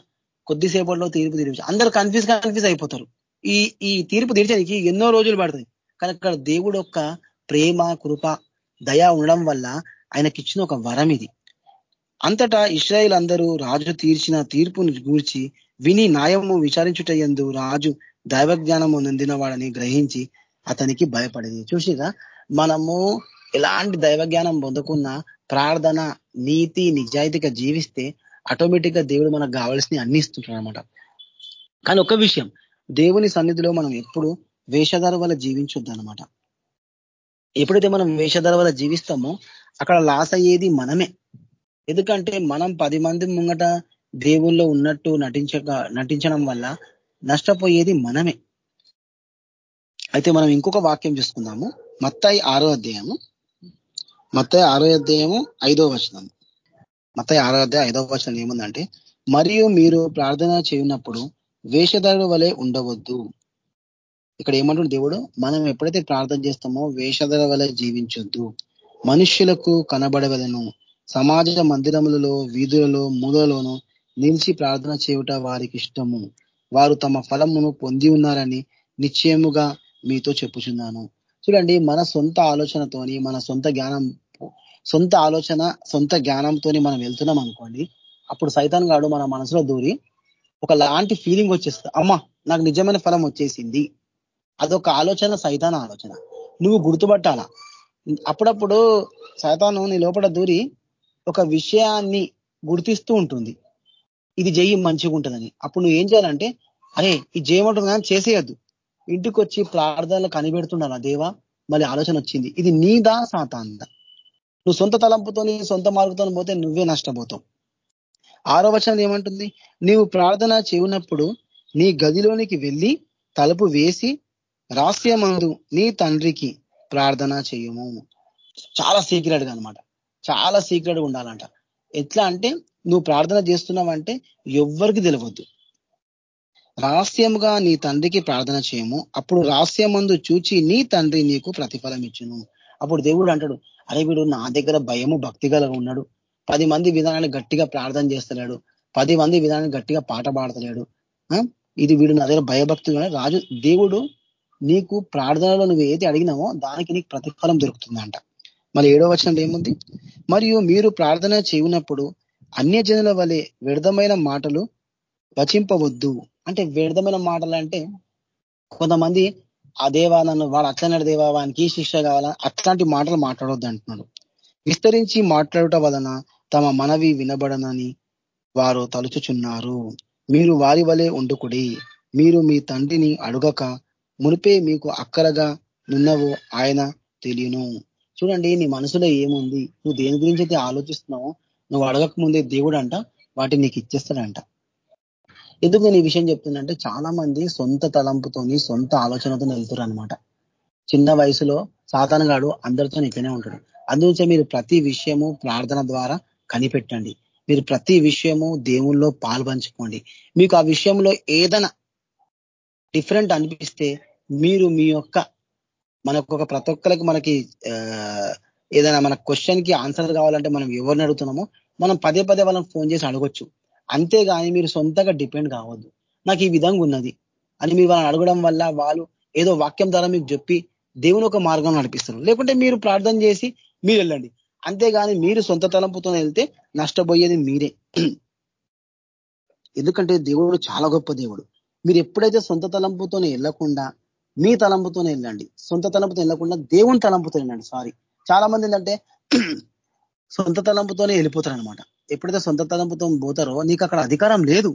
కొద్దిసేపట్లో తీర్పు తీర్చు అందరు కన్ఫ్యూజ్ కన్ఫ్యూజ్ అయిపోతారు. ఈ ఈ తీర్పు తీర్చడానికి ఎన్నో రోజులు పడుతుంది. కానీ అక్కడ దేవుడు యొక్క ప్రేమ కృప దయా ఉండడం వల్ల ఆయనకిచ్చిన ఒక వరం ఇది. అంతటా ఇస్రాయిల్ అందరూ రాజు తీర్చిన తీర్పును గూర్చి విని న్యాయము విచారించుట ఎందు రాజు దైవ జ్ఞానము నొందిన వాడని గ్రహించి అతనికి భయపడేది. చూసిరా మనము ఎలాంటి దైవ జ్ఞానం పొందకున్న ప్రార్థన నీతి నిజాయితీగా జీవిస్తే ఆటోమేటిక్గా దేవుడు మనకు కావాల్సిన అన్ని ఇస్తుంటాడు అనమాట కానీ ఒక విషయం దేవుని సన్నిధిలో మనం ఎప్పుడు వేషధార వల్ల జీవించొద్దు అనమాట ఎప్పుడైతే మనం వేషధార వల్ల జీవిస్తామో అక్కడ లాస్ అయ్యేది మనమే. ఎందుకంటే మనం పది మంది ముంగట దేవుల్లో ఉన్నట్టు నటించక నటించడం వల్ల నష్టపోయేది మనమే. అయితే మనం ఇంకొక వాక్యం చూసుకుందాము. మత్తాయి ఆరో అధ్యాయము. మత్తాయి ఆరో అధ్యాయము ఐదో వచనం. మత్తాయి ఆరో అధ్యాయం ఐదో వచనం ఏముందంటే మరియు మీరు ప్రార్థన చేయనప్పుడు వేషధారుల వలె ఉండవద్దు. ఇక్కడ ఏమంటుంది దేవుడు? మనం ఎప్పుడైతే ప్రార్థన చేస్తామో వేషధర వలె జీవించొద్దు. మనుష్యులకు కనబడవలను. సమాజ మందిరములలో వీధులలో మూలలోను నిలిచి ప్రార్థన చేయుట వారికి ఇష్టము. వారు తమ ఫలమును పొంది ఉన్నారని నిశ్చయముగా మీతో చెప్పుచున్నాను. చూడండి మన సొంత ఆలోచనతోని మన సొంత జ్ఞానం సొంత ఆలోచన సొంత జ్ఞానంతో మనం వెళ్తున్నాం అనుకోండి అప్పుడు సైతాన్ గాడు మన మనసులో దూరి ఒక లాంటి ఫీలింగ్ వచ్చేస్తుంది. అమ్మా నాకు నిజమైన ఫలం వచ్చేసింది. అదొక ఆలోచన సైతాన్ ఆలోచన. నువ్వు గుర్తుపట్టాలా? అప్పుడప్పుడు సైతాను నీ లోపల దూరి ఒక విషయాన్ని గుర్తిస్తూ ఉంటుంది. ఇది జయి మంచిగా ఉంటుందని. అప్పుడు నువ్వు ఏం చేయాలంటే అరే ఇది చేయమంటుంది కానీ చేసేయద్దు. ఇంటికి వచ్చి ప్రార్థనలు కనిపెడుతున్నాను దేవా మళ్ళీ ఆలోచన వచ్చింది. ఇది నీదా సాతాందా? నువ్వు సొంత తలంపుతో సొంత మార్గంతో పోతే నువ్వే నష్టపోతావు. ఆరో వచనం ఏమంటుంది? నీవు ప్రార్థన చేయునప్పుడు నీ గదిలోనికి వెళ్ళి తలుపు వేసి రహస్యమందు నీ తండ్రికి ప్రార్థన చేయము. చాలా సీక్రెట్గా అనమాట చాలా సీక్రెట్ ఉండాలంట. ఎట్లా అంటే నువ్వు ప్రార్థన చేస్తున్నావంటే ఎవ్వరికి తెలియవద్దు రహస్యముగా నీ తండ్రికి ప్రార్థన చేయము. అప్పుడు రహస్యమందు చూచి నీ తండ్రి నీకు ప్రతిఫలం ఇచ్చును. అప్పుడు దేవుడు అంటాడు అరే వీడు నా దగ్గర భయము భక్తి ఉన్నాడు. పది మంది విధానాన్ని గట్టిగా ప్రార్థన చేస్తలేడు. పది మంది విధానాన్ని గట్టిగా పాట పాడతలేడు. ఇది వీడు నా దగ్గర భయభక్తులు రాజు దేవుడు నీకు ప్రార్థనలో నువ్వు ఏది అడిగినావో దానికి నీకు ప్రతిఫలం దొరుకుతుందంట. మళ్ళీ ఏడో వచనంలో ఏముంది? మరియు మీరు ప్రార్థన చేయనప్పుడు అన్య జనుల వలె వ్యర్థమైన మాటలు వచింపవద్దు. అంటే వ్యర్థమైన మాటలు అంటే కొంతమంది ఆ దేవాలను వాడు అట్లన్నాడు దేవా వానికి శిక్ష కావాలా? అట్లాంటి మాటలు మాట్లాడొద్దు అంటున్నాడు విస్తరించి మాట్లాడటం వలన తమ మనవి వినబడనని వారు తలుచుచున్నారు. మీరు వారి వలె ఉండుకుడి. మీరు మీ తండ్రిని అడుగక మునిపే మీకు అక్కరగా నున్నవో ఆయన తెలియను. చూడండి నీ మనసులో ఏముంది? నువ్వు దేని గురించి అయితే ఆలోచిస్తున్నావో నువ్వు అడగక ముందే దేవుడు అంట వాటిని నీకు ఇచ్చేస్తాడంట. ఎందుకు నేను ఈ విషయం చెప్తున్నంటే చాలా మంది సొంత తలంపుతోని సొంత ఆలోచనతో వెళ్తారు అనమాట చిన్న వయసులో సాతానగాడు అందరితో ఇట్లనే ఉంటాడు. అందుకే మీరు ప్రతి విషయము ప్రార్థన ద్వారా కనిపెట్టండి. మీరు ప్రతి విషయము దేవుల్లో పాల్పంచుకోండి. మీకు ఆ విషయంలో ఏదైనా డిఫరెంట్ అనిపిస్తే మీరు మీ యొక్క మనకు ఒక ప్రతి ఒక్కరికి మనకి ఏదైనా మన క్వశ్చన్కి ఆన్సర్ కావాలంటే మనం ఎవరిని అడుగుతున్నామో మనం పదే పదే వాళ్ళని ఫోన్ చేసి అడగొచ్చు. అంతేగాని మీరు సొంతగా డిపెండ్ కావద్దు. నాకు ఈ విధంగా ఉన్నది అని మీరు వాళ్ళని అడగడం వల్ల వాళ్ళు ఏదో వాక్యం ద్వారా మీకు చెప్పి దేవుని ఒక మార్గం నడిపిస్తారు. లేకుంటే మీరు ప్రార్థన చేసి మీరు వెళ్ళండి. అంతేగాని మీరు సొంత తలంపుతో వెళ్తే నష్టపోయేది మీరే. ఎందుకంటే దేవుడు చాలా గొప్ప దేవుడు. మీరు ఎప్పుడైతే సొంత తలంపుతోనే వెళ్ళకుండా మీ తలంపుతోనే వెళ్ళండి. సొంత తలంపుతో వెళ్ళకుండా దేవుని తలంపుతో వెళ్ళండి. సారీ చాలా మంది ఏంటంటే సొంత తలంపుతోనే వెళ్ళిపోతారు అనమాట ఎప్పుడైతే సొంత తలంపుతో పోతారో నీకు అక్కడ అధికారం లేదు.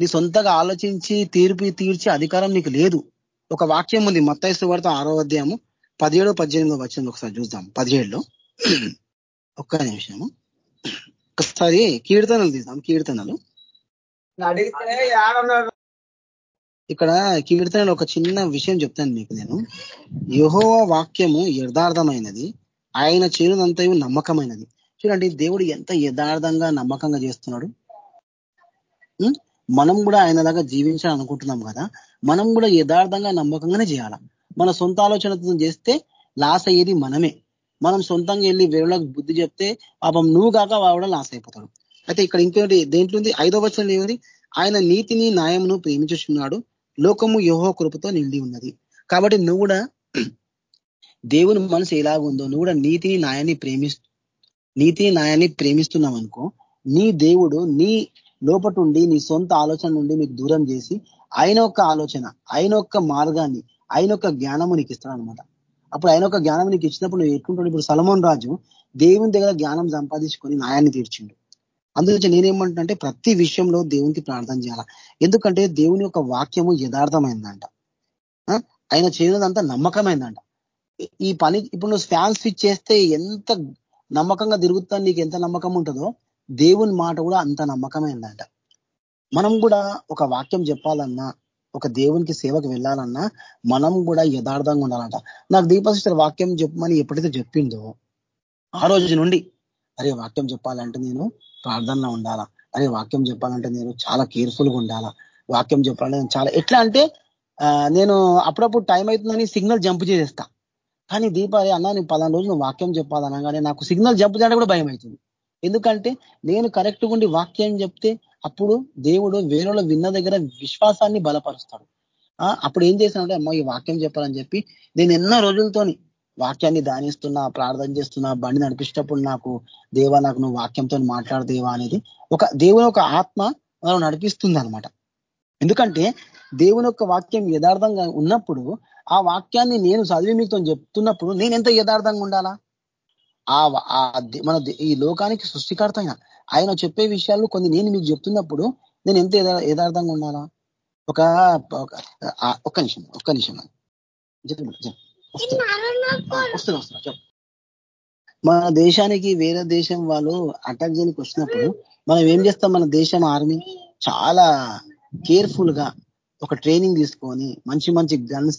నీ సొంతగా ఆలోచించి తీర్పు తీర్చి అధికారం నీకు లేదు. ఒక వాక్యం ఉంది. మత్తైసు వార్త ఆరో అధ్యాయము పదిహేడు పద్దెనిమిదో వచ్చింది ఒకసారి చూద్దాం. పదిహేడులో ఒక్క నిమిషము. ఒకసారి కీర్తనలు తీద్దాం. కీర్తనలు. ఇక్కడ కీర్తనలు ఒక చిన్న విషయం చెప్తాను మీకు నేను. యహో వాక్యము యథార్థమైనది. ఆయన చేరునంతయు నమ్మకమైనది. చూడండి దేవుడు ఎంత యథార్థంగా నమ్మకంగా చేస్తున్నాడు. మనం కూడా ఆయన లాగా జీవించాలనుకుంటున్నాం కదా. మనం కూడా యథార్థంగా నమ్మకంగానే చేయాల? మన సొంత ఆలోచనతో చేస్తే లాస్ అయ్యేది మనమే. మనం సొంతంగా వెళ్ళి వేరులకు బుద్ధి చెప్తే పాపం నువ్వు కాక వాడు లాస్ అయిపోతాడు. అయితే ఇక్కడ ఇంకేంటి దేంట్లో ఉంది? ఐదో వచనం ఏముంది? ఆయన నీతిని న్యాయమును ప్రేమించుచున్నాడు. లోకము యోహో కృపతో నిండి ఉన్నది. కాబట్టి నువ్వు కూడా దేవుని మనసు ఎలాగుందో నువ్వు కూడా నీతిని న్యాయాన్ని ప్రేమిస్తూ నీతిని న్యాయాన్ని ప్రేమిస్తున్నావు అనుకో నీ దేవుడు నీ లోపటుండి నీ సొంత ఆలోచన నుండి మీకు దూరం చేసి ఆయన యొక్క ఆలోచన ఆయన యొక్క మార్గాన్ని ఆయన యొక్క జ్ఞానము నీకు ఇస్తాడు అనమాట అప్పుడు ఆయన యొక్క జ్ఞానం నీకు ఇచ్చినప్పుడు నువ్వు ఎట్లుంటాడు ఇప్పుడు సలమోన్ రాజు దేవుని దగ్గర జ్ఞానం సంపాదించుకొని న్యాయాన్ని తీర్చిండు. అందుకే నేనేమంటున్నంటే ప్రతి విషయంలో దేవునికి ప్రార్థన చేయాలా? ఎందుకంటే దేవుని యొక్క వాక్యము యథార్థమైందంట. ఆయన చేయనదంతా నమ్మకమైందంట. ఈ పని ఇప్పుడు నువ్వు ఫ్యాన్ స్విచ్ చేస్తే ఎంత నమ్మకంగా తిరుగుతా నీకు ఎంత నమ్మకం ఉంటుందో దేవుని మాట కూడా అంత నమ్మకమైందంట. మనం కూడా ఒక వాక్యం చెప్పాలన్నా ఒక దేవునికి సేవకు వెళ్ళాలన్నా మనం కూడా యథార్థంగా ఉండాలంట. నాకు దీపసిస్టర్ వాక్యం చెప్పమని ఎప్పుడైతే చెప్పిందో ఆ రోజు నుండి అరే వాక్యం చెప్పాలంటే నేను ప్రార్థనలో ఉండాలా? అరే వాక్యం చెప్పాలంటే నేను చాలా కేర్ఫుల్గా ఉండాలా? వాక్యం చెప్పాలంటే చాలా ఎట్లా అంటే నేను అప్పుడప్పుడు టైం అవుతుందని సిగ్నల్ జంప్ చేసేస్తా. కానీ దీపావళి అన్న నేను పలానా రోజు వాక్యం చెప్పాలనగానే నాకు సిగ్నల్ జంప్ చేయడం కూడా భయం అవుతుంది. ఎందుకంటే నేను కరెక్ట్గా ఉండి వాక్యం చెప్తే అప్పుడు దేవుడు వేరేలో విన్న దగ్గర విశ్వాసాన్ని బలపరుస్తాడు. అప్పుడు ఏం చేశానంటే అమ్మ ఈ వాక్యం చెప్పాలని చెప్పి నేను ఎన్నో రోజులతోని వాక్యాన్ని ధ్యానిస్తున్నా ప్రార్థన చేస్తున్నా బండి నడిపించేటప్పుడు నాకు దేవా నాకు నువ్వు వాక్యంతో మాట్లాడదేవా అనేది ఒక దేవుని ఒక ఆత్మ మనం నడిపిస్తుంది అనమాట ఎందుకంటే దేవుని యొక్క వాక్యం యథార్థంగా ఉన్నప్పుడు ఆ వాక్యాన్ని నేను చదివి మీతో చెప్తున్నప్పుడు నేను ఎంత యథార్థంగా ఉండాలా? ఆ మన ఈ లోకానికి సృష్టికర్త అయిన ఆయన చెప్పే విషయాలు కొన్ని నేను మీకు చెప్తున్నప్పుడు నేను ఎంత యథార్థంగా ఉండాలా? ఒక ఒక్క నిమిషం ఒక్క నిమిషం. వస్తున్నా వస్తున్నా చెప్పు. మన దేశానికి వేరే దేశం వాళ్ళు అటాక్ చేయడానికి వచ్చినప్పుడు మనం ఏం చేస్తాం? మన దేశం ఆర్మీ చాలా కేర్ఫుల్గా ఒక ట్రైనింగ్ తీసుకొని మంచి మంచి గన్స్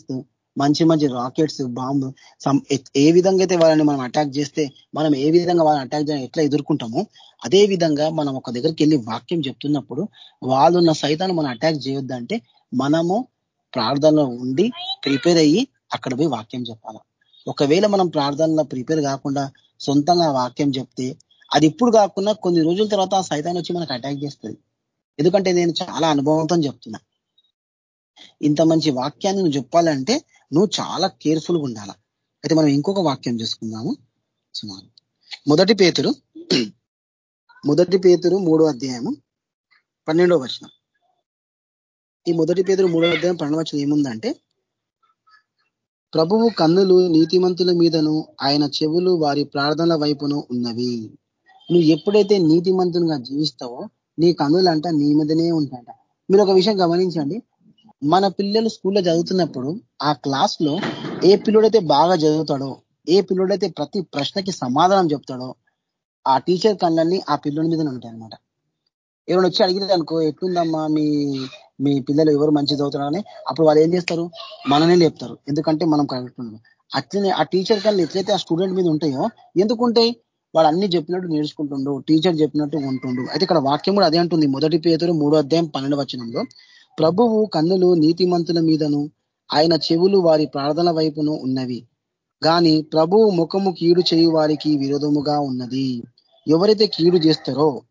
మంచి మంచి రాకెట్స్ బాంబు ఏ విధంగా అయితే వాళ్ళని మనం అటాక్ చేస్తే మనం ఏ విధంగా వాళ్ళని అటాక్ చేయడం ఎట్లా ఎదుర్కొంటామో అదే విధంగా మనం ఒక దగ్గరికి వెళ్ళి వాక్యం చెప్తున్నప్పుడు వాళ్ళున్న సైతాన్ని మనం అటాక్ చేయొద్దంటే మనము ప్రార్థనలో ఉండి ప్రిపేర్ అయ్యి అక్కడ పోయి వాక్యం చెప్పాలి? ఒకవేళ మనం ప్రార్థనలో ప్రిపేర్ కాకుండా సొంతంగా వాక్యం చెప్తే అది ఇప్పుడు కాకుండా కొన్ని రోజుల తర్వాత ఆ సైతాన్ని వచ్చి మనకు అటాక్ చేస్తుంది. ఎందుకంటే నేను చాలా అనుభవంతో చెప్తున్నా. ఇంత మంచి వాక్యాన్ని నువ్వు చెప్పాలంటే నువ్వు చాలా కేర్ఫుల్గా ఉండాల? అయితే మనం ఇంకొక వాక్యం చూసుకుందాము. సుమారు మొదటి పేతురు మొదటి పేతురు మూడో అధ్యాయము పన్నెండో వచనం. ఈ మొదటి పేదలు మూడో అధ్యాయం పన్నెండు వచనం ఏముందంటే ప్రభువు కన్నులు నీతిమంతుల మీదను ఆయన చెవులు వారి ప్రార్థనల వైపును ఉన్నవి. నువ్వు ఎప్పుడైతే నీతిమంతునిగా జీవిస్తావో నీ కన్నులంట నీ మీదనే ఉంటాయంట. మీరు ఒక విషయం గమనించండి. మన పిల్లలు స్కూల్లో చదువుతున్నప్పుడు ఆ క్లాస్లో ఏ పిల్లుడైతే బాగా చదువుతాడో ఏ పిల్లుడైతే ప్రతి ప్రశ్నకి సమాధానం చెప్తాడో ఆ టీచర్ కళ్ళన్నీ ఆ పిల్లుడి మీద ఉంటాయి అనమాట ఎవరైనా వచ్చి అడిగితే అనుకో ఎట్లుందమ్మా మీ మీ పిల్లలు ఎవరు మంచి చదువుతున్నారని అప్పుడు వాళ్ళు ఏం చేస్తారు? మననే లేపుతారు. ఎందుకంటే మనం కరెక్ట్ అట్లనే ఆ టీచర్ కళ్ళు ఎట్లయితే ఆ స్టూడెంట్ మీద ఉంటాయో ఎందుకుంటాయి వాడు అన్ని చెప్పినట్టు నేర్చుకుంటుండు టీచర్ చెప్పినట్టు ఉంటుండు. అయితే ఇక్కడ వాక్యం కూడా అదే అంటుంది. మొదటి పేదరు మూడో అధ్యాయం పన్నెండు వచనంలో ప్రభువు కన్నులు నీతిమంతుల మీదను ఆయన చెవులు వారి ప్రార్థన వైపును ఉన్నవి. గాని ప్రభువు ముఖము కీడు చేయు వారికి విరోధముగా ఉన్నది. ఎవరైతే కీడు చేస్తారో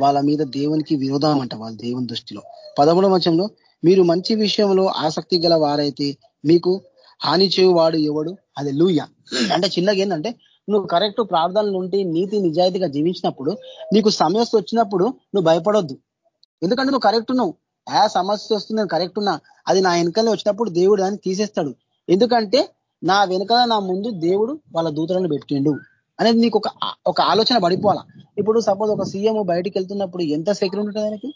వాళ్ళ మీద దేవునికి విరోధం అంట వాళ్ళ దేవుని దృష్టిలో. పదమూడవ వచనంలో మీరు మంచి విషయంలో ఆసక్తి గల వారైతే మీకు హాని చేయువాడు ఎవడు? అది లూయ అంటే చిన్నగా ఏంటంటే నువ్వు కరెక్ట్ ప్రార్థనలు ఉంటే నీతి నిజాయితీగా జీవించినప్పుడు నీకు సమస్య వచ్చినప్పుడు నువ్వు భయపడొద్దు. ఎందుకంటే నువ్వు కరెక్ట్ ఉన్నావు. ఆ సమస్య వస్తుంది నేను కరెక్ట్ ఉన్నా అది నా వెనకాల వచ్చినప్పుడు దేవుడు దాన్ని తీసేస్తాడు. ఎందుకంటే నా వెనకాల నా ముందు దేవుడు వాళ్ళ దూతలను పెట్టిండు అనేది నీకు ఒక ఒక ఆలోచన పడిపోవాలా? ఇప్పుడు సపోజ్ ఒక సీఎం బయటికి వెళ్తున్నప్పుడు ఎంత సెక్యూరిటీ ఉంటుంది ఆయనకి?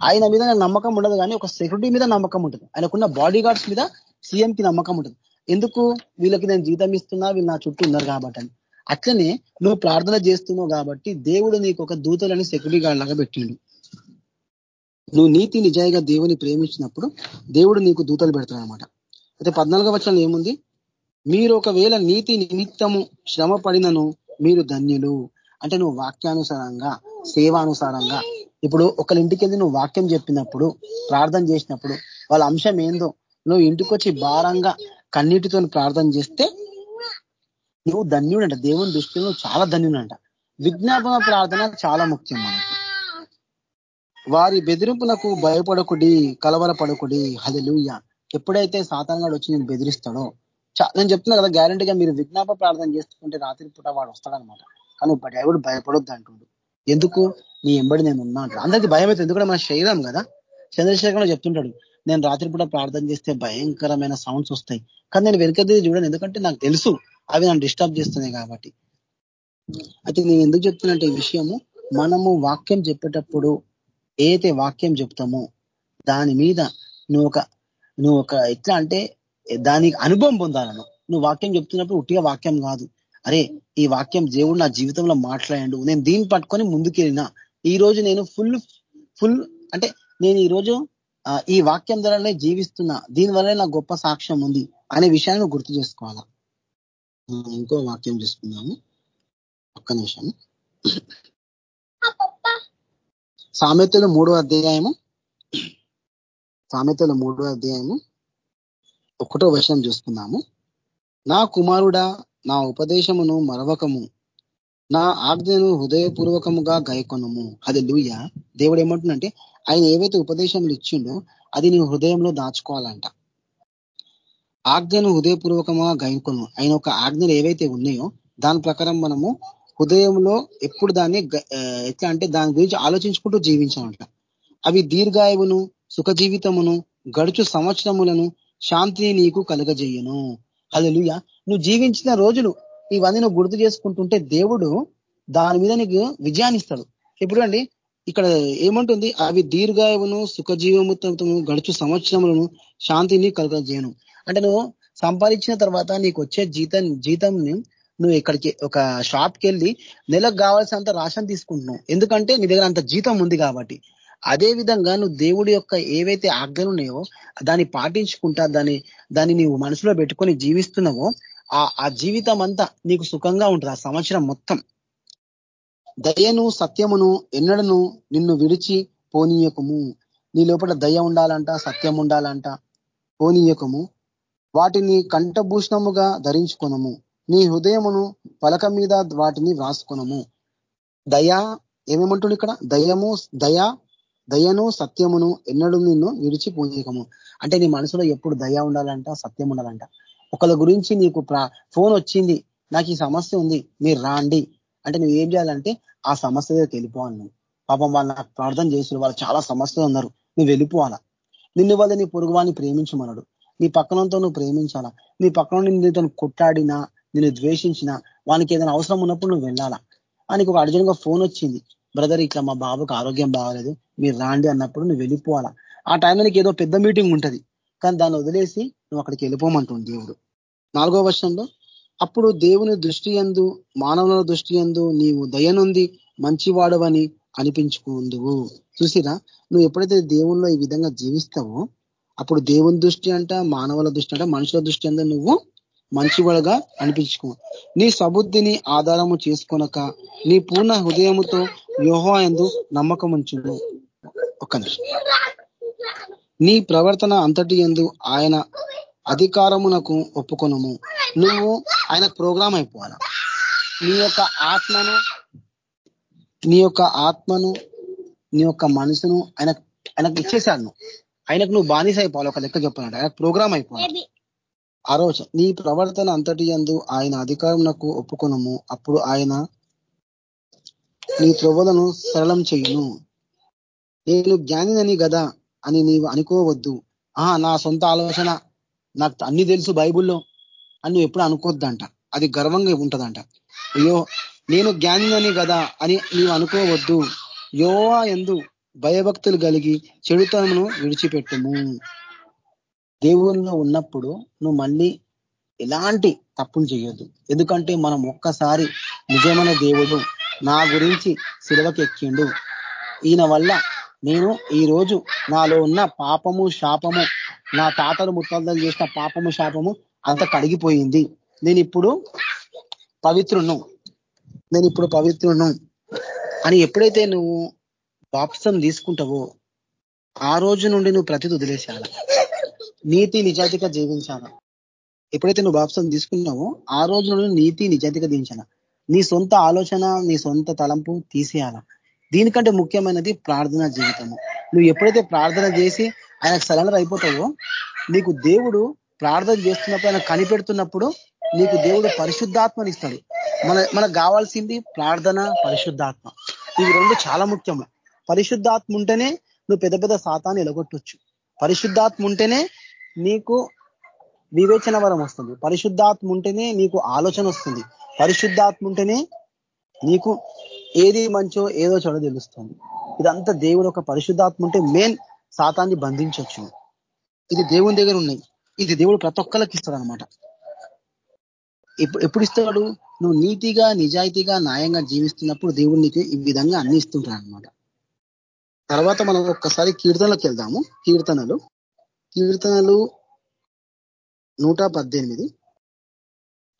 ఆయన మీద నమ్మకం ఉండదు కానీ ఒక సెక్యూరిటీ మీద నమ్మకం ఉంటుంది. ఆయనకున్న బాడీ గార్డ్స్ మీద సీఎం కి నమ్మకం ఉంటుంది. ఎందుకు? వీళ్ళకి నేను జీతం ఇస్తున్నా వీళ్ళు నా చుట్టూ ఉన్నారు కాబట్టి అట్లనే నువ్వు ప్రార్థన చేస్తున్నావు కాబట్టి దేవుడు నీకు ఒక దూతలని సెక్యూరిటీ గార్డ్ లాగా పెట్టిండు. నువ్వు నీతి నిజాయిగా దేవుని ప్రేమించినప్పుడు దేవుడు నీకు దూతలు పెడతాడు అనమాట అయితే పద్నాలుగో వచ్చంలో ఏముంది? మీరు ఒకవేళ నీతి నిమిత్తము శ్రమ పడినను మీరు ధన్యులు. అంటే నువ్వు వాక్యానుసారంగా సేవానుసారంగా. ఇప్పుడు ఒకళ్ళ ఇంటికి వెళ్ళి నువ్వు వాక్యం చెప్పినప్పుడు ప్రార్థన చేసినప్పుడు వాళ్ళ అంశం ఏందో నువ్వు ఇంటికొచ్చి భారంగా కన్నీటితో ప్రార్థన చేస్తే నువ్వు ధన్యుడంట. దేవుని దృష్టిలో చాలా ధన్యుడంట విజ్ఞాపన ప్రార్థన చాలా ముఖ్యం మనకు. వారి బెదిరింపులకు భయపడకుడి కలవరపడకుడి. హదలుయ్య ఎప్పుడైతే సాతాంగాడు వచ్చి నేను బెదిరిస్తాడో నేను చెప్తున్నా కదా గ్యారంటీగా మీరు విజ్ఞాప ప్రార్థన చేసుకుంటే రాత్రి పూట వాడు వస్తాడనమాట. కానీ ఎవడు భయపడొద్దు అంటుండు. ఎందుకు? నీ ఎంబడి నేను ఉన్నా అంటాడు అందరికీ భయం అయితే ఎందుకంటే మన శరీరం కదా. చంద్రశేఖరంలో చెప్తుంటాడు నేను రాత్రిపూట ప్రార్థన చేస్తే భయంకరమైన సౌండ్స్ వస్తాయి. కానీ నేను వెనుకది చూడను. ఎందుకంటే నాకు తెలుసు అవి నన్ను డిస్టర్బ్ చేస్తున్నాయి కాబట్టి. అయితే నేను ఎందుకు చెప్తున్నంటే ఈ విషయము మనము వాక్యం చెప్పేటప్పుడు ఏదైతే వాక్యం చెప్తామో దాని మీద నువ్వు ఒక నువ్వు ఒక ఎట్లా అంటే దానికి అనుభవం పొందాలను. నువ్వు వాక్యం చెప్తున్నప్పుడు ఉట్టిగా వాక్యం కాదు. అరే ఈ వాక్యం దేవుడు నా జీవితంలో మాట్లాడండు. నేను దీన్ని పట్టుకొని ముందుకెళ్ళినా. ఈ రోజు నేను ఫుల్ ఫుల్ అంటే నేను ఈరోజు ఈ వాక్యం ద్వారానే జీవిస్తున్నా. దీనివల్లే నాకు గొప్ప సాక్ష్యం ఉంది అనే విషయాన్ని గుర్తు చేసుకోవాలా? ఇంకో వాక్యం చూసుకుందాము. ఒక్క నిమిషం. సామెతలు మూడో అధ్యాయము. సామెతలు మూడో అధ్యాయము. ఒకటో వర్షం చూసుకున్నాము నా కుమారుడా నా ఉపదేశమును మరవకము. నా ఆజ్ఞను హృదయపూర్వకముగా గైకొనము. అది లూయ దేవుడు ఏమంటుందంటే ఆయన ఏవైతే ఉపదేశములు ఇచ్చిండో అది నీ హృదయంలో దాచుకోవాలంట. ఆజ్ఞను హృదయపూర్వకంగా గైకొను. ఆయన ఒక ఆజ్ఞలు ఏవైతే ఉన్నాయో దాని ప్రకారం మనము హృదయంలో ఎప్పుడు దాన్ని ఎట్లా అంటే దాని గురించి ఆలోచించుకుంటూ జీవించాలంట. అవి దీర్ఘాయువును సుఖ జీవితమును గడుచు సంవత్సరములను శాంతిని నీకు కలుగజేయను. అది నువ్వు జీవించిన రోజులు ఇవన్నీ నువ్వు గుర్తు చేసుకుంటుంటే దేవుడు దాని మీద నీకు విజయాన్నిస్తాడు ఇప్పుడు అండి ఇక్కడ ఏమంటుంది? అవి దీర్ఘాయువును సుఖజీవముతో గడుచు సంవత్సరములను శాంతిని కలుగజేయను. అంటే నువ్వు సంపాదించిన తర్వాత నీకు వచ్చే జీతం జీతంని నువ్వు ఇక్కడికి ఒక షాప్కి వెళ్ళి నెలకు కావాల్సినంత రాషన్ తీసుకుంటున్నావు. ఎందుకంటే నీ దగ్గర అంత జీతం ఉంది కాబట్టి. అదే విధంగా నువ్వు దేవుడి యొక్క ఏవైతే ఆజ్ఞలు ఉన్నాయో దాన్ని పాటించుకుంటా దాన్ని దాన్ని నీవు మనసులో పెట్టుకొని జీవిస్తున్నావో ఆ ఆ జీవితం అంతా నీకు సుఖంగా ఉంటుంది ఆ సంవత్సరం మొత్తం. దయను సత్యమును ఎన్నడను నిన్ను విడిచి పోనీయకము. నీ లోపల దయ ఉండాలంట సత్యం ఉండాలంట పోనీయకము. వాటిని కంఠభూషణముగా ధరించుకునము. నీ హృదయమును పలక మీద వాటిని వ్రాసుకునము. దయా ఏమేమంటుంది ఇక్కడ? దయము దయ దయను సత్యమును ఎన్నడూ నిన్ను విడిచిపోయేకము అంటే నీ మనసులో ఎప్పుడు దయ ఉండాలంట సత్యం ఉండాలంట. ఒకళ్ళ గురించి నీకు ఫోన్ వచ్చింది నాకు ఈ సమస్య ఉంది మీరు రాండి. అంటే నువ్వు ఏం చేయాలంటే ఆ సమస్య దగ్గరికి వెళ్ళిపోవాలి నువ్వు పాపం వాళ్ళు నాకు ప్రార్థన చేసిన వాళ్ళు చాలా సమస్యలు ఉన్నారు. నువ్వు వెళ్ళిపోవాలా? నిన్ను వల్ల నీ పొరుగువాన్ని ప్రేమించమన్నాడు. నీ పక్కనంతో నువ్వు ప్రేమించాలా? నీ పక్కన నీతో కొట్టాడినా నిన్ను ద్వేషించినా వానికి ఏదైనా అవసరం ఉన్నప్పుడు నువ్వు వెళ్ళాలా? వానికి ఒక అర్జున్గా ఫోన్ వచ్చింది. బ్రదర్ ఇట్లా మా బాబుకు ఆరోగ్యం బాగాలేదు మీరు రాండి అన్నప్పుడు నువ్వు వెళ్ళిపోవాలా? ఆ టైంలో నీకు ఏదో పెద్ద మీటింగ్ ఉంటుంది. కానీ దాన్ని వదిలేసి నువ్వు అక్కడికి వెళ్ళిపోమంటుంది దేవుడు. నాలుగో వర్షంలో అప్పుడు దేవుని దృష్టి ఎందు మానవుల దృష్టి ఎందు నీవు దయనుంది మంచివాడవని అనిపించుకుందువు. చూసిరా? నువ్వు ఎప్పుడైతే దేవుల్లో ఈ విధంగా జీవిస్తావో అప్పుడు దేవుని దృష్టి అంట మానవుల దృష్టి అంట మనుషుల దృష్టి అంతా నువ్వు మంచివాడుగా అనిపించుకో. నీ సబుద్ధిని ఆధారము చేసుకొనక నీ పూర్ణ హృదయముతో యోహో ఎందు నమ్మకం ఉంచును ఒక్క నిమిషం. నీ ప్రవర్తన అంతటి ఎందు ఆయన అధికారమునకు ఒప్పుకొనము. నువ్వు ఆయన ప్రోగ్రామ్ అయిపోవాల? నీ యొక్క ఆత్మను నీ యొక్క ఆత్మను నీ యొక్క మనసును ఆయన ఆయనకు ఇచ్చేసాను ఆయనకు నువ్వు బానిస అయిపోవాలి. ఒక లెక్క చెప్పాలంటే ఆయన ప్రోగ్రామ్ అయిపోవాలి. ఆ రోజు నీ ప్రవర్తన అంతటి ఎందు ఆయన అధికారం నాకు ఒప్పుకొనము. అప్పుడు ఆయన నీ త్రొవ్వలను సరళం చెయ్యును నేను జ్ఞానినని గదా అని నీవు అనుకోవద్దు. ఆ నా సొంత ఆలోచన నాకు అన్ని తెలుసు బైబుల్లో. అని నువ్వు ఎప్పుడు అనుకోవద్దంట అది గర్వంగా ఉంటదంట. అయ్యో నేను జ్ఞానినని కదా అని నీవు అనుకోవద్దు. యోవా ఎందు భయభక్తులు కలిగి చెడుతనమును విడిచిపెట్టుము. దేవుల్లో ఉన్నప్పుడు నువ్వు మళ్ళీ ఎలాంటి తప్పులు చేయొద్దు. ఎందుకంటే మనం ఒక్కసారి నిజమైన దేవుడు. నా గురించి సిలవకెక్కిండు. ఈయన వల్ల నేను ఈ రోజు నాలో ఉన్న పాపము శాపము నా తాతలు ముత్తలు చేసిన పాపము శాపము అంత కడిగిపోయింది. నేను ఇప్పుడు పవిత్రును నేను ఇప్పుడు పవిత్రును అని ఎప్పుడైతే నువ్వు బాప్సం తీసుకుంటావో ఆ రోజు నుండి నువ్వు ప్రతి వదిలేసాల నీతి నిజాతిగా జీవించాల ఎప్పుడైతే నువ్వు బాప్సం తీసుకున్నావో ఆ రోజు నుండి నీతి నిజాతిగా దించాల నీ సొంత ఆలోచన నీ సొంత తలంపు తీసేయాల? దీనికంటే ముఖ్యమైనది ప్రార్థన జీవితము. నువ్వు ఎప్పుడైతే ప్రార్థన చేసి ఆయనకు సరెండర్ అయిపోతావో నీకు దేవుడు ప్రార్థన చేస్తున్నప్పుడు ఆయన కనిపెడుతున్నప్పుడు నీకు దేవుడు పరిశుద్ధాత్మని ఇస్తాడు. మన మనకు కావాల్సింది ప్రార్థన పరిశుద్ధాత్మ. ఇవి రెండు చాలా ముఖ్యము. పరిశుద్ధాత్మ ఉంటేనే నువ్వు పెద్ద పెద్ద శాతాన్ని ఎలగొట్టొచ్చు. పరిశుద్ధాత్మ ఉంటేనే నీకు వివేచన వరం వస్తుంది. పరిశుద్ధాత్మ ఉంటేనే నీకు ఆలోచన వస్తుంది. పరిశుద్ధాత్మ ఉంటేనే నీకు ఏది మంచో ఏదో చెడ తెలుస్తుంది. ఇదంతా దేవుడు ఒక పరిశుద్ధాత్మ ఉంటే మెయిన్ శాతాన్ని బంధించవచ్చు ఇది దేవుని దగ్గర ఉన్నాయి. ఇది దేవుడు ప్రతి ఒక్కరికి ఇస్తాడు అనమాట ఎప్పుడు ఇస్తాడు నువ్వు నీతిగా నిజాయితీగా న్యాయంగా జీవిస్తున్నప్పుడు దేవుడు నీకు ఈ విధంగా అన్ని ఇస్తుంటాడు అనమాట తర్వాత మనం ఒక్కసారి కీర్తనలకు వెళ్దాము. కీర్తనలు. కీర్తనలు నూట పద్దెనిమిది.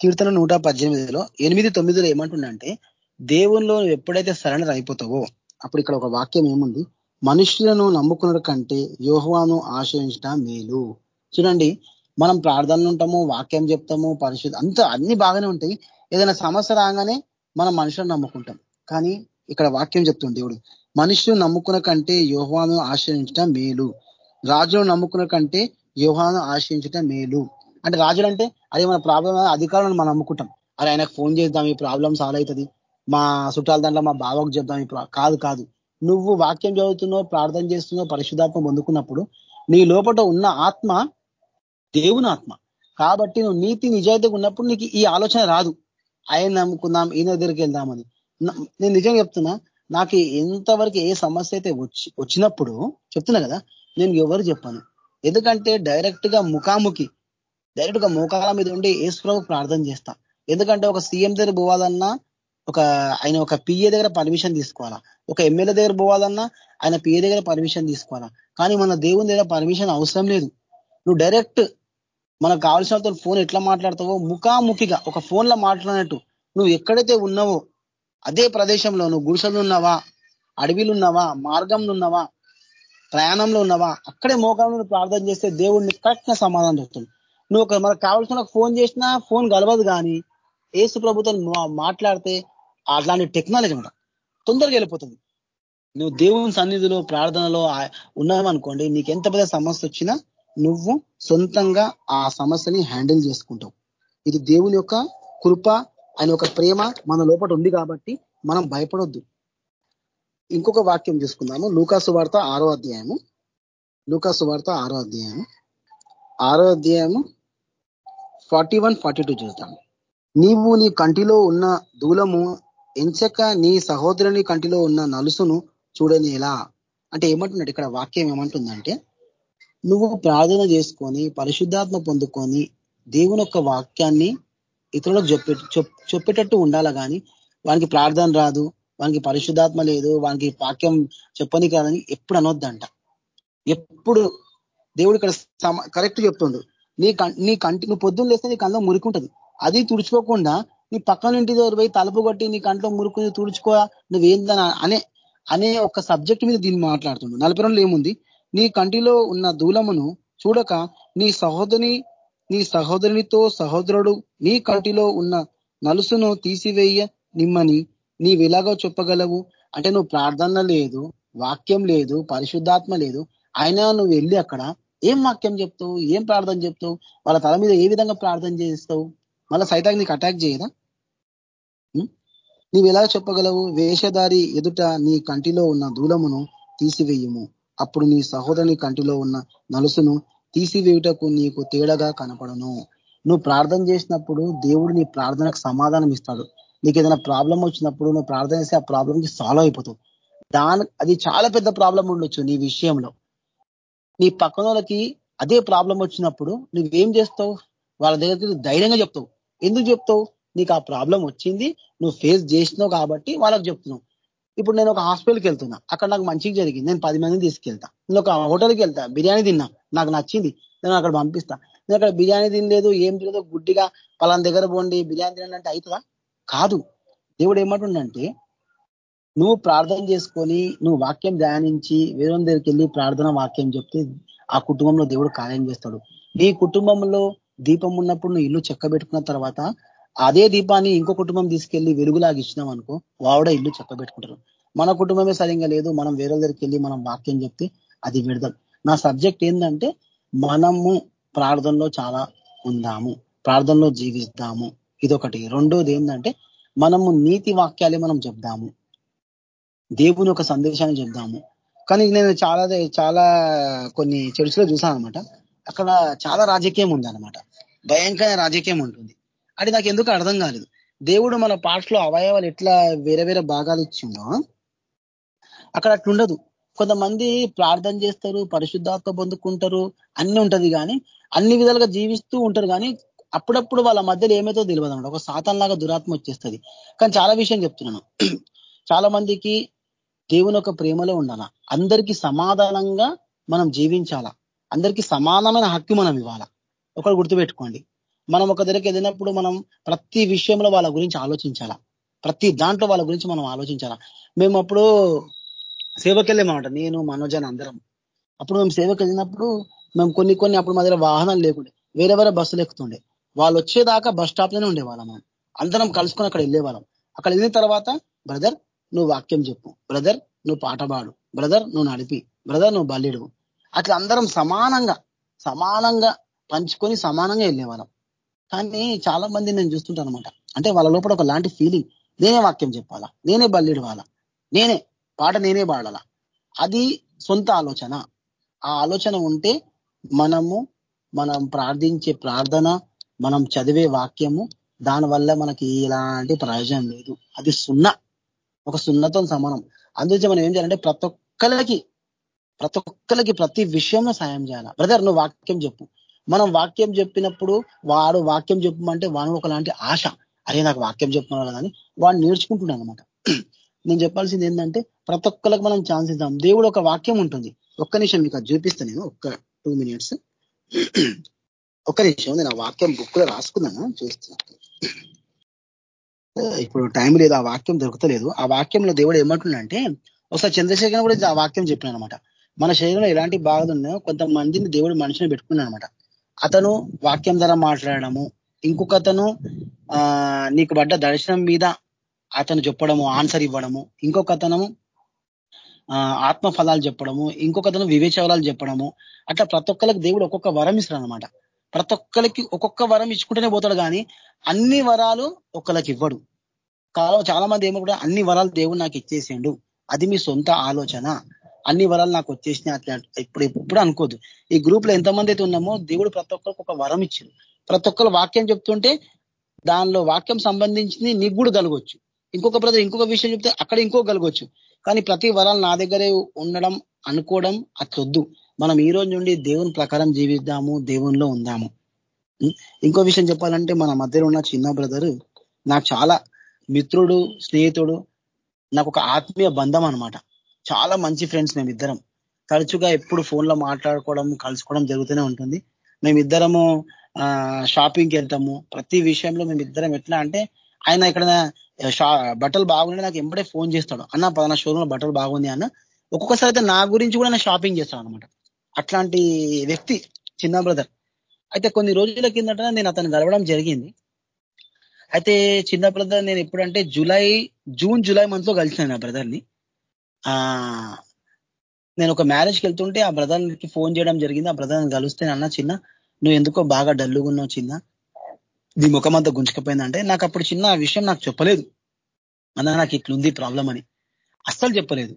కీర్తన నూట పద్దెనిమిదిలో ఎనిమిది తొమ్మిదిలో ఏమంటుండంటే దేవుల్లో ఎప్పుడైతే సరెండర్ అయిపోతావో అప్పుడు ఇక్కడ ఒక వాక్యం ఏముంది? మనుషులను నమ్ముకున్న కంటే యోహవాను ఆశ్రయించడం మేలు. చూడండి మనం ప్రార్థనలు ఉంటాము వాక్యం చెప్తాము పరిశుద్ధి అంత అన్ని బాగానే ఉంటాయి. ఏదైనా సమస్య రాగానే మనం మనుషులను నమ్ముకుంటాం. కానీ ఇక్కడ వాక్యం చెప్తుంది దేవుడు మనుషులు నమ్ముకున్న కంటే యోహాను ఆశ్రయించడం మేలు. రాజును నమ్ముకున్న కంటే యోహాను ఆశ్రయించడం మేలు. అంటే రాజులు అంటే అది మన ప్రాబ్లం అధికారులను మనం నమ్ముకుంటాం. అరే ఆయనకు ఫోన్ చేద్దాం ఈ ప్రాబ్లం సాల్వ్ అవుతుంది. మా చుట్టాల దాంట్లో మా బావకు చెప్దాం ఈ కాదు కాదు. నువ్వు వాక్యం చదువుతున్నావు ప్రార్థన చేస్తున్నావు పరిశుధాత్మ పొందుకున్నప్పుడు నీ లోపల ఉన్న ఆత్మ దేవుని ఆత్మ. కాబట్టి నువ్వు నీతి నిజాయితీగా ఉన్నప్పుడు నీకు ఈ ఆలోచన రాదు. ఆయన నమ్ముకుందాం ఈయన దగ్గరికి వెళ్దామని. నేను నిజంగా చెప్తున్నా నాకు ఎంతవరకు ఏ సమస్య అయితే వచ్చి వచ్చినప్పుడు చెప్తున్నా కదా నేను ఎవరు చెప్పాను. ఎందుకంటే డైరెక్ట్గా ముఖాముఖి డైరెక్ట్గా మోకాల మీద ఉండి ఏసుప్రభు ప్రార్థన చేస్తా. ఎందుకంటే ఒక సీఎం దగ్గర పోవాలన్నా ఒక ఆయన ఒక పిఏ దగ్గర పర్మిషన్ తీసుకోవాలా? ఒక ఎమ్మెల్యే దగ్గర పోవాలన్నా ఆయన పిఏ దగ్గర పర్మిషన్ తీసుకోవాలా? కానీ మన దేవుని దగ్గర పర్మిషన్ అవసరం లేదు. నువ్వు డైరెక్ట్ మనకు కావాల్సిన ఫోన్ ఎట్లా మాట్లాడతావో ముఖాముఖిగా ఒక ఫోన్లో మాట్లాడినట్టు నువ్వు ఎక్కడైతే ఉన్నావో అదే ప్రదేశంలో నువ్వు గుడిసెలు ఉన్నావా? అడవిలు ఉన్నావా? మార్గంలో ఉన్నావా? ప్రయాణంలో ఉన్నావా? అక్కడే మోకాలను ప్రార్థన చేస్తే దేవుడిని కరెక్ట్ సమాధానం చెప్తుంది. నువ్వు ఒక మనకు కావాల్సిన ఫోన్ చేసినా ఫోన్ గలవదు కానీ ఏసు ప్రభుత్వం మాట్లాడితే అట్లాంటి టెక్నాలజీ అనమాట తొందరగా వెళ్ళిపోతుంది. నువ్వు దేవుని సన్నిధిలో ప్రార్థనలో ఉన్నావనుకోండి నీకు ఎంత పెద్ద సమస్య వచ్చినా నువ్వు సొంతంగా ఆ సమస్యని హ్యాండిల్ చేసుకుంటావు. ఇది దేవుని యొక్క కృప ఆయన ఒక ప్రేమ మన లోపల ఉంది కాబట్టి మనం భయపడొద్దు. ఇంకొక వాక్యం చూసుకుందాము లూకాసు వార్త ఆరో అధ్యాయము. లూకాసు వార్త ఆరో అధ్యాయము. ఆరో అధ్యాయము ఫార్టీ వన్ ఫార్టీ టూ చూద్దాము నీవు నీ కంటిలో ఉన్న దూలము ఎంచక నీ సహోదరుని కంటిలో ఉన్న నలుసును చూడని ఎలా? అంటే ఏమంటున్నాడు? ఇక్కడ వాక్యం ఏమంటుందంటే నువ్వు ప్రార్థన చేసుకొని పరిశుద్ధాత్మ పొందుకొని దేవుని యొక్క వాక్యాన్ని ఇతరులకు చెప్పే చెప్పేటట్టు ఉండాల కానీ వానికి ప్రార్థన రాదు వానికి పరిశుద్ధాత్మ లేదు వానికి వాక్యం చెప్పని కాదని ఎప్పుడు అనొద్దంట. ఎప్పుడు దేవుడు ఇక్కడ కరెక్ట్ చెప్తుండు. నీ నీ కంటి నువ్వు పొద్దున్న లేస్తే నీ మురికి ఉంటుంది అది తుడుచుకోకుండా నీ పక్కన ఇంటి దగ్గర పోయి తలుపు కొట్టి నీ కంట్లో మురుకుని తుడుచుకో నువ్వేందని అనే అనే ఒక సబ్జెక్ట్ మీద దీన్ని మాట్లాడుతుండు. నలభై రెండులో ఏముంది? నీ కంటిలో ఉన్న దూలమును చూడక నీ సహోదరి నీ సహోదరునితో సహోదరుడు నీ కంటిలో ఉన్న నలుసును తీసివేయ నిమ్మని నీవెలాగో చెప్పగలవు? అంటే నువ్వు ప్రార్థన లేదు వాక్యం లేదు పరిశుద్ధాత్మ లేదు. అయినా నువ్వు వెళ్ళి అక్కడ ఏం వాక్యం చెప్తావు? ఏం ప్రార్థన చెప్తావు? వాళ్ళ తల మీద ఏ విధంగా ప్రార్థన చేస్తావు? మళ్ళీ సైతానికి నీకు అటాక్ చేయదా? నీవు ఎలా చెప్పగలవు? వేషధారి ఎదుట నీ కంటిలో ఉన్న దూలమును తీసివేయము. అప్పుడు నీ సహోదరుని కంటిలో ఉన్న నలుసును తీసివేయుటకు నీకు తేడాగా కనపడను. నువ్వు ప్రార్థన చేసినప్పుడు దేవుడు నీ ప్రార్థనకు సమాధానం ఇస్తాడు. నీకు ఏదైనా ప్రాబ్లం వచ్చినప్పుడు నువ్వు ప్రార్థన చేస్తే ఆ ప్రాబ్లంకి సాల్వ్ అయిపోతావు. దాని అది చాలా పెద్ద ప్రాబ్లం ఉండొచ్చు నీ విషయంలో. నీ పక్కనోళ్ళకి అదే ప్రాబ్లం వచ్చినప్పుడు నువ్వేం చేస్తావు? వాళ్ళ దగ్గర ధైర్యంగా చెప్తావు. ఎందుకు చెప్తావు? నీకు ఆ ప్రాబ్లం వచ్చింది నువ్వు ఫేస్ చేసినావు కాబట్టి వాళ్ళకి చెప్తున్నావు. ఇప్పుడు నేను ఒక హాస్పిటల్కి వెళ్తున్నా. అక్కడ నాకు మంచిగా జరిగింది. నేను పది మందిని తీసుకెళ్తా. నేను ఒక హోటల్కి వెళ్తా. బిర్యానీ తిన్నా. నాకు నచ్చింది. నేను అక్కడ పంపిస్తా. నేను అక్కడ బిర్యానీ తినలేదు ఏం తినలేదు గుడ్డిగా పలాన దగ్గర పోండి బిర్యానీ తినాలంటే అవుతుందా? కాదు. దేవుడు ఏమంటుండంటే నువ్వు ప్రార్థన చేసుకొని నువ్వు వాక్యం ధ్యానించి వేరే దగ్గరికి వెళ్ళి ప్రార్థన వాక్యం చెప్తే ఆ కుటుంబంలో దేవుడు కార్యం చేస్తాడు. నీ కుటుంబంలో దీపం ఉన్నప్పుడు నువ్వు ఇల్లు చెక్కబెట్టుకున్న తర్వాత అదే దీపాన్ని ఇంకో కుటుంబం తీసుకెళ్ళి వెలుగులాగా ఇచ్చినాం అనుకో వావిడ ఇల్లు చెక్కబెట్టుకుంటారు మన కుటుంబమే సరిగ్గా లేదు మనం వేరే దగ్గరికి వెళ్ళి మనం వాక్యం చెప్తే అది విడదం నా సబ్జెక్ట్ ఏంటంటే మనము ప్రార్థనలో చాలా ఉందాము ప్రార్థనలో జీవిస్తాము. ఇదొకటి. రెండోది ఏంటంటే మనము నీతి వాక్యాలే మనం చెప్దాము. దేవుని ఒక సందేశాన్ని చెప్దాము. కానీ నేను చాలా చాలా కొన్ని చర్చలో చూసాను అనమాట అక్కడ చాలా రాజకీయం ఉందన్నమాట. భయంకర రాజకీయం ఉంటుంది. అది నాకు ఎందుకు అర్థం కాలేదు. దేవుడు మన పాటలో అవయవాలు ఎట్లా వేరే వేరే భాగాలు ఇచ్చిండో అక్కడ అట్లుండదు. కొంతమంది ప్రార్థన చేస్తారు పరిశుద్ధాత్మ పొందుకుంటారు అన్ని ఉంటది కానీ అన్ని విధాలుగా జీవిస్తూ ఉంటారు కానీ అప్పుడప్పుడు వాళ్ళ మధ్యలో ఏమైతే తెలియదు అనమాట ఒక సాతం లాగా దురాత్మ వచ్చేస్తుంది. కానీ చాలా విషయం చెప్తున్నాను. చాలా మందికి దేవుని ఒక ప్రేమలో ఉండాలా? అందరికీ సమాధానంగా మనం జీవించాలా? అందరికీ సమానమైన హక్కు మనం ఇవ్వాలా? ఒకరు గుర్తుపెట్టుకోండి. మనం ఒక దగ్గరికి వెళ్ళినప్పుడు మనం ప్రతి విషయంలో వాళ్ళ గురించి ఆలోచించాలా? ప్రతి దాంట్లో వాళ్ళ గురించి మనం ఆలోచించాలా? మేము అప్పుడు సేవకి వెళ్ళామన్నమాట నేను మనోజన్ అందరం. అప్పుడు మేము సేవకి వెళ్ళినప్పుడు మేము కొన్ని కొన్ని అప్పుడు మా దగ్గర వాహనాలు లేకుండే వేరే వేరే బస్సులు ఎక్కుతుండే. వాళ్ళు వచ్చేదాకా బస్ స్టాప్లోనే ఉండేవాళ్ళం మనం. అందరం కలుసుకొని అక్కడ వెళ్ళేవాళ్ళం. అక్కడ వెళ్ళిన తర్వాత బ్రదర్ నువ్వు వాక్యం చెప్పు. బ్రదర్ నువ్వు పాట పాడు బ్రదర్ నువ్వు నడిపి. బ్రదర్ నువ్వు బల్లిడు. అట్లా అందరం సమానంగా సమానంగా పంచుకొని సమానంగా వెళ్ళేవాళ్ళం. కానీ చాలా మంది నేను చూస్తుంటాను అనమాట అంటే వాళ్ళ లోపల ఒక లాంటి ఫీలింగ్ నేనే వాక్యం చెప్పాలా? నేనే బల్లిడవాలా? నేనే పాట నేనే పాడాలా? అది సొంత ఆలోచన. ఆ ఆలోచన ఉంటే మనము మనం ప్రార్థించే ప్రార్థన మనం చదివే వాక్యము దానివల్ల మనకి ఎలాంటి ప్రయోజనం లేదు. అది సున్నా. ఒక సున్నతో సమానం. అందుకే మనం ఏం చేయాలంటే ప్రతి ఒక్కరికి ప్రతి ఒక్కరికి ప్రతి విషయంలో సాయం చేయాలి? బ్రదర్ నువ్వు వాక్యం చెప్పు. మనం వాక్యం చెప్పినప్పుడు వాడు వాక్యం చెప్పమంటే వాడు ఒకలాంటి ఆశ. అరే నాకు వాక్యం చెప్తున్నారు కదా అని వాడు నేర్చుకుంటున్నాడు అనమాట నేను చెప్పాల్సింది ఏంటంటే ప్రతి ఒక్కరికి మనం ఛాన్స్ ఇద్దాం. దేవుడు ఒక వాక్యం ఉంటుంది. ఒక్క నిమిషం మీకు అది చూపిస్తాను నేను. ఒక్క టూ మినిట్స్. ఒక్క నిమిషం నేను ఆ వాక్యం బుక్లో రాసుకున్నాను? చూస్తున్నాను ఇప్పుడు టైం లేదు ఆ వాక్యం దొరుకుతలేదు. ఆ వాక్యంలో దేవుడు ఏమంటుండంటే ఒకసారి చంద్రశేఖర్ కూడా ఆ వాక్యం చెప్పిన అనమాట మన శరీరంలో ఎలాంటి బాధలు ఉన్నాయో కొంతమందిని దేవుడు మనిషిని పెట్టుకున్నాడు అనమాట అతను వాక్యం ద్వారా మాట్లాడము ఇంకొక అతను ఆ నీకు పడ్డ దర్శనం మీద అతను చెప్పడము ఆన్సర్ ఇవ్వడము ఇంకొక అతను ఆత్మ ఫలాలు చెప్పడము ఇంకొక అతను వివేచవరాలు చెప్పడము అట్లా ప్రతి ఒక్కరికి దేవుడు ఒక్కొక్క వరం ఇస్తాడు అనమాట ప్రతి ఒక్కరికి ఒక్కొక్క వరం ఇచ్చుకుంటూనే పోతాడు కానీ అన్ని వరాలు ఒక్కరికి ఇవ్వడు. కాలం చాలా మంది ఏమో కూడా అన్ని వరాలు దేవుడు నాకు ఇచ్చేసిండు. అది మీ సొంత ఆలోచన. అన్ని వరాలు నాకు వచ్చేసినాయి అట్లా ఇప్పుడు ఇప్పుడు అనుకోదు. ఈ గ్రూప్లో ఎంతమంది అయితే ఉన్నామో దేవుడు ప్రతి ఒక్కరికి ఒక వరం ఇచ్చిండు. ప్రతి ఒక్కరు వాక్యం చెప్తుంటే దానిలో వాక్యం సంబంధించింది నీకు కూడా కలగొచ్చు. ఇంకొక బ్రదర్ ఇంకొక విషయం చెప్తే అక్కడ ఇంకో కలగొచ్చు. కానీ ప్రతి వరాలు నా దగ్గరే ఉండడం అనుకోవడం అట్లొద్దు. మనం ఈ రోజు నుండి దేవుని ప్రకారం జీవిద్దాము దేవునిలో ఉందాము. ఇంకో విషయం చెప్పాలంటే మన మధ్యలో ఉన్న చిన్న బ్రదరు నాకు చాలా మిత్రుడు స్నేహితుడు నాకు ఒక ఆత్మీయ బంధం అనమాట చాలా మంచి ఫ్రెండ్స్ మేమిద్దరం. తరచుగా ఎప్పుడు ఫోన్లో మాట్లాడుకోవడం కలుసుకోవడం జరుగుతూనే ఉంటుంది. మేమిద్దరము షాపింగ్కి వెళ్తాము. ప్రతి విషయంలో మేమిద్దరం ఎట్లా అంటే ఆయన ఇక్కడ బట్టలు బాగుంటే నాకు ఎంబడే ఫోన్ చేస్తాడు. అన్న పలానా షోరూంలో బట్టలు బాగుంది అన్న. ఒక్కొక్కసారి అయితే నా గురించి కూడా నేను షాపింగ్ చేస్తాను అనమాట అట్లాంటి వ్యక్తి చిన్న బ్రదర్. అయితే కొన్ని రోజుల కిందట నేను అతను కలవడం జరిగింది. అయితే చిన్న బ్రదర్ నేను ఎప్పుడంటే జూలై జూన్ జూలై మంత్లో కలిసిన నా బ్రదర్ని. ఆ నేను ఒక మ్యారేజ్కి వెళ్తుంటే ఆ బ్రదర్కి ఫోన్ చేయడం జరిగింది. ఆ బ్రదర్ని కలిస్తే అన్న చిన్న నువ్వు ఎందుకో బాగా డల్లుగా ఉన్నావు చిన్న? నీ ముఖం అంతా గుంజుకపోయిందంటే నాకు అప్పుడు చిన్న విషయం నాకు చెప్పలేదు. అన్న నాకు ఇట్లుంది ప్రాబ్లం అని అస్సలు చెప్పలేదు.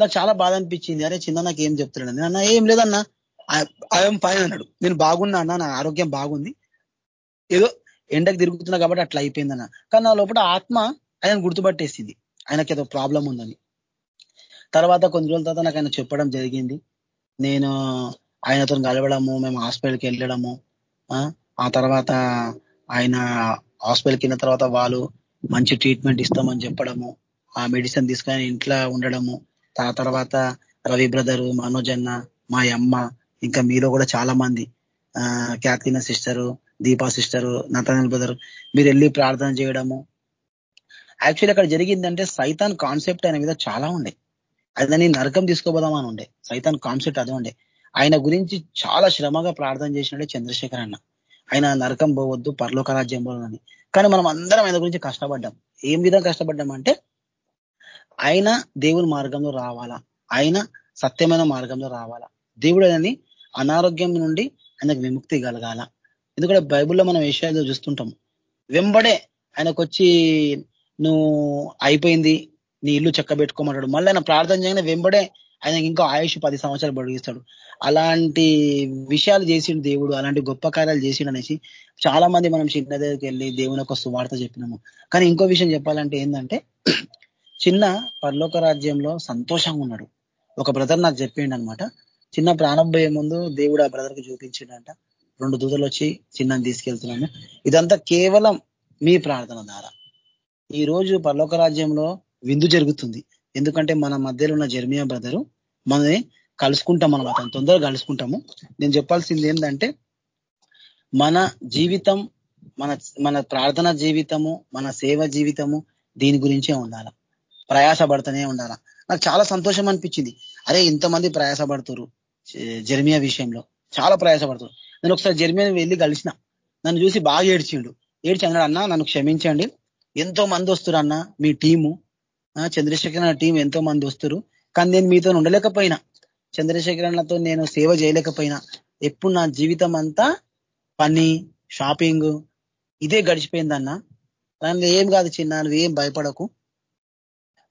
నాకు చాలా బాధ అనిపించింది. అరే చిన్న నాకు ఏం చెప్తున్నాడు అన్న ఏం లేదన్నా. ఐఎమ్ ఫైన్ అన్నాడు. నేను బాగున్నా అన్న నా ఆరోగ్యం బాగుంది. ఏదో ఎండకు తిరుగుతున్నా కాబట్టి అట్లా అయిపోయిందన్న కానీ నా లోపల ఆత్మ ఆయన గుర్తుపట్టేసింది. ఆయనకి ఏదో ప్రాబ్లం ఉందని. తర్వాత కొన్ని రోజుల తర్వాత నాకు ఆయన చెప్పడం జరిగింది. నేను ఆయనతో కలవడము మేము హాస్పిటల్కి వెళ్ళడము ఆ తర్వాత ఆయన హాస్పిటల్కి వెళ్ళిన తర్వాత వాళ్ళు మంచి ట్రీట్మెంట్ ఇస్తామని చెప్పడము ఆ మెడిసిన్ తీసుకొని ఇంట్లో ఉండడము ఆ తర్వాత రవి బ్రదరు మనోజ్ అన్న మా అమ్మ ఇంకా మీలో కూడా చాలా మంది క్యాథిన sister Deepa sister Nathaniel brother మీరు వెళ్ళి ప్రార్థన చేయడము. యాక్చువల్లీ అక్కడ జరిగిందంటే సైతాన్ కాన్సెప్ట్ ఆయన మీద చాలా ఉండే. అదని నరకం తీసుకోబోదామని ఉండే. సైతాన్ కాన్సెప్ట్ అదే ఉండే. ఆయన గురించి చాలా శ్రమగా ప్రార్థన చేసినట్టే చంద్రశేఖర్ అన్న. ఆయన నరకం పోవద్దు పరలోక రాజ్యం పోవాలని. కానీ మనం అందరం ఆయన గురించి కష్టపడ్డాం. ఏం విధంగా కష్టపడ్డాం అంటే ఆయన దేవుని మార్గంలో రావాలా? ఆయన సత్యమైన మార్గంలో రావాలా? దేవుడు అని అనారోగ్యం నుండి ఆయనకు విముక్తి కలగాల. ఎందుకంటే బైబుల్లో మనం విషయాలు చూస్తుంటాం వెంబడే ఆయనకు వచ్చి నువ్వు అయిపోయింది నీ ఇల్లు చెక్కబెట్టుకోమంటాడు. మళ్ళీ ఆయన ప్రార్థన చేయగానే వెంబడే ఆయనకి ఇంకా ఆయుష్ పది సంవత్సరాలు పొడిగిస్తాడు. అలాంటి విషయాలు చేసిండు దేవుడు అలాంటి గొప్ప కార్యాలు చేసిండు అనేసి చాలా మంది మనం చిన్న దగ్గరికి వెళ్ళి దేవుని యొక్క సువార్త చెప్పినాము. కానీ ఇంకో విషయం చెప్పాలంటే ఏంటంటే చిన్న పర్లోక రాజ్యంలో సంతోషంగా ఉన్నాడు. ఒక బ్రదర్ నాకు చెప్పిండు అనమాట చిన్న ప్రాణం ముందు దేవుడు ఆ బ్రదర్కి చూపించిండట. చూపించిండంట రెండు దూతలు వచ్చి చిన్నని తీసుకెళ్తున్నాము ఇదంతా కేవలం మీ ప్రార్థన ద్వారా. ఈ రోజు పర్లోక రాజ్యంలో విందు జరుగుతుంది. ఎందుకంటే మన మధ్యలో ఉన్న జర్మియా బ్రదరు మనని కలుసుకుంటాం అనమాట తొందరగా కలుసుకుంటాము. నేను చెప్పాల్సింది ఏంటంటే మన జీవితం మన మన ప్రార్థన జీవితము మన సేవ జీవితము దీని గురించే ఉండాల. ప్రయాసపడుతూనే ఉండాలా? నాకు చాలా సంతోషం అనిపించింది. అరే ఇంతమంది ప్రయాసపడుతురు జర్మియా విషయంలో చాలా ప్రయాసపడుతురు నేను ఒకసారి జర్మియా వెళ్ళి కలిసిన. నన్ను చూసి బాగా ఏడ్చిండు. ఏడ్చి అన్నాడు అన్న నన్ను క్షమించండి. ఎంతో మంది వస్తురు అన్న మీ టీము. చంద్రశేఖర్ టీం ఎంతో మంది వస్తురు కానీ నేను మీతో ఉండలేకపోయినా. చంద్రశేఖరన్నతో నేను సేవ చేయలేకపోయినా. ఎప్పుడు నా జీవితం అంతా పని షాపింగ్ ఇదే గడిచిపోయిందన్న దానిలో ఏం కాదు చిన్న నువ్వేం భయపడకు.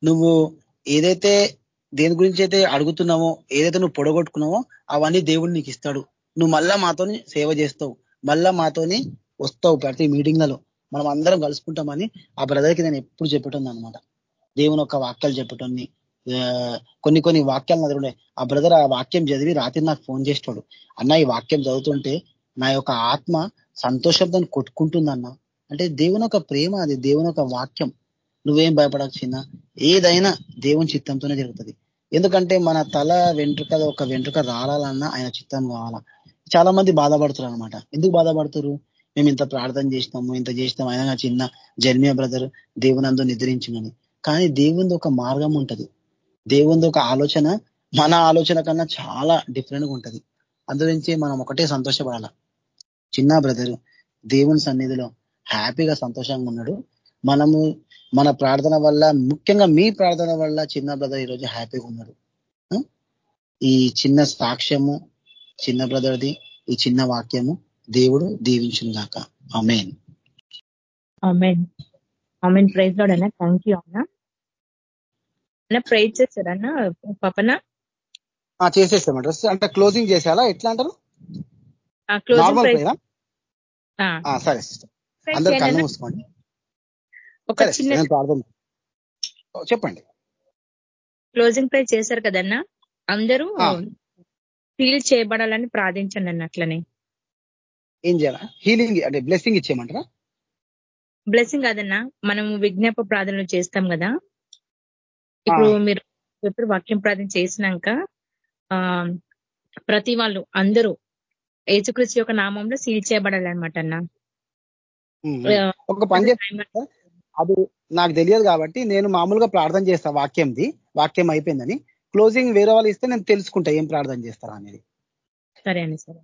నువ్వు ఏదైతే దేని గురించి అయితే అడుగుతున్నావో ఏదైతే నువ్వు పొడగొట్టుకున్నావో అవన్నీ దేవుడు నీకు ఇస్తాడు. నువ్వు మళ్ళా మాతోని సేవ చేస్తావు. మళ్ళా మాతోని వస్తావు ప్రతి మీటింగ్లలో మనం అందరం కలుసుకుంటామని ఆ బ్రదర్కి నేను ఎప్పుడు చెప్పటం అనమాట దేవుని యొక్క వాక్యాలు చెప్పటం కొన్ని కొన్ని వాక్యాలు నా దగ్గర ఆ బ్రదర్ ఆ వాక్యం చదివి రాత్రి నాకు ఫోన్ చేస్తాడు అన్న ఈ వాక్యం చదువుతుంటే నా యొక్క ఆత్మ సంతోషంతో కొట్టుకుంటుందన్న. అంటే దేవుని ఒక ప్రేమ అది. దేవుని ఒక వాక్యం. నువ్వేం భయపడక చిన్న ఏదైనా దేవుని చిత్తంతోనే జరుగుతుంది. ఎందుకంటే మన తల వెంట్రుక ఒక వెంట్రుక రావాలన్నా ఆయన చిత్తం కావాలా. చాలా మంది బాధపడుతారు అనమాట ఎందుకు బాధపడుతారు మేము ఇంత ప్రార్థన చేసినాము ఇంత చేసినాము అయినా చిన్న జన్మియా బ్రదర్ దేవునందు నిద్రించిందని కానీ దేవునిది ఒక మార్గం ఉంటుంది. దేవుని ఒక ఆలోచన మన ఆలోచన కన్నా చాలా డిఫరెంట్గా ఉంటుంది. అందులోంచి మనం ఒకటే సంతోషపడాల. చిన్న బ్రదర్ దేవుని సన్నిధిలో హ్యాపీగా సంతోషంగా ఉన్నాడు. మనము మన ప్రార్థన వల్ల ముఖ్యంగా మీ ప్రార్థన వల్ల చిన్న బ్రదర్ ఈరోజు హ్యాపీగా ఉన్నాడు ఈ చిన్న సాక్ష్యము చిన్న బ్రదర్ది ఈ చిన్న వాక్యము దేవుడు దీవించిన దాకా అమేన్ అమెన్ ప్రైజ్ లోడ్ అన్న. థ్యాంక్ యూ అన్న అన్న? ప్రైజ్ చేస్తారన్న పపన చేసేస్తామంట అంటే క్లోజింగ్ చేసేయాలా ఎట్లా అంటారు? సరే అందరు కళ్ళు మూసుకోండి. ఒక చిన్న చెప్పండి. క్లోజింగ్ ప్రైజ్ చేశారు కదన్నా? అందరూ ఫీల్ చేయబడాలని ప్రార్థించండి అన్నట్లనే ఏం చేయాలా? హీలింగ్ అంటే బ్లెస్సింగ్ ఇచ్చేయమంటారా? బ్లెస్సింగ్ కాదన్నా మనం విజ్ఞాప ప్రార్థనలు చేస్తాం కదా? ఇప్పుడు మీరు ఎప్పుడు వాక్యం ప్రార్థన చేసినాక ఆ ప్రతి వాళ్ళు అందరూ ఏచుకృషి యొక్క నామంలో సీల్ చేయబడాలన్నమాట అన్న. ఒక పని అది నాకు తెలియదు కాబట్టి నేను మామూలుగా ప్రార్థన చేస్తా వాక్యంది. వాక్యం అయిపోయిందని. క్లోజింగ్ వేరే వాళ్ళు ఇస్తే నేను తెలుసుకుంటా ఏం ప్రార్థన చేస్తారా అనేది. సరే అండి సరే.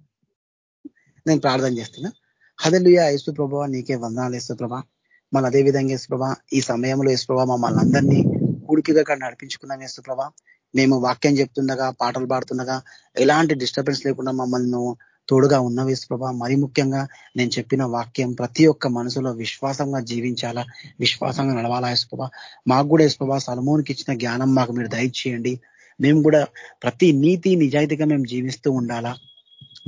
నేను ప్రార్థన చేస్తున్నా. హదలుయ యేసు ప్రభా నీకే వందనాలు యేసు ప్రభా మన అదే విధంగా యేసు ప్రభా ఈ సమయంలో యేసు ప్రభా మమ్మల్ని అందరినీ కూడికిగా ఇక్కడ నడిపించుకున్నాం యేసు ప్రభా మేము వాక్యం చెప్తుండగా పాటలు పాడుతుండగా ఎలాంటి డిస్టర్బెన్స్ లేకుండా మమ్మల్ని తోడుగా ఉన్న వేసు మరి ముఖ్యంగా నేను చెప్పిన వాక్యం ప్రతి ఒక్క మనసులో విశ్వాసంగా జీవించాలా? విశ్వాసంగా నడవాలా యశ్వభా మాకు కూడా యశ్వభా సలమోనికి ఇచ్చిన జ్ఞానం మాకు మీరు దయచేయండి. మేము కూడా ప్రతి నీతి నిజాయితీగా మేము జీవిస్తూ ఉండాలా?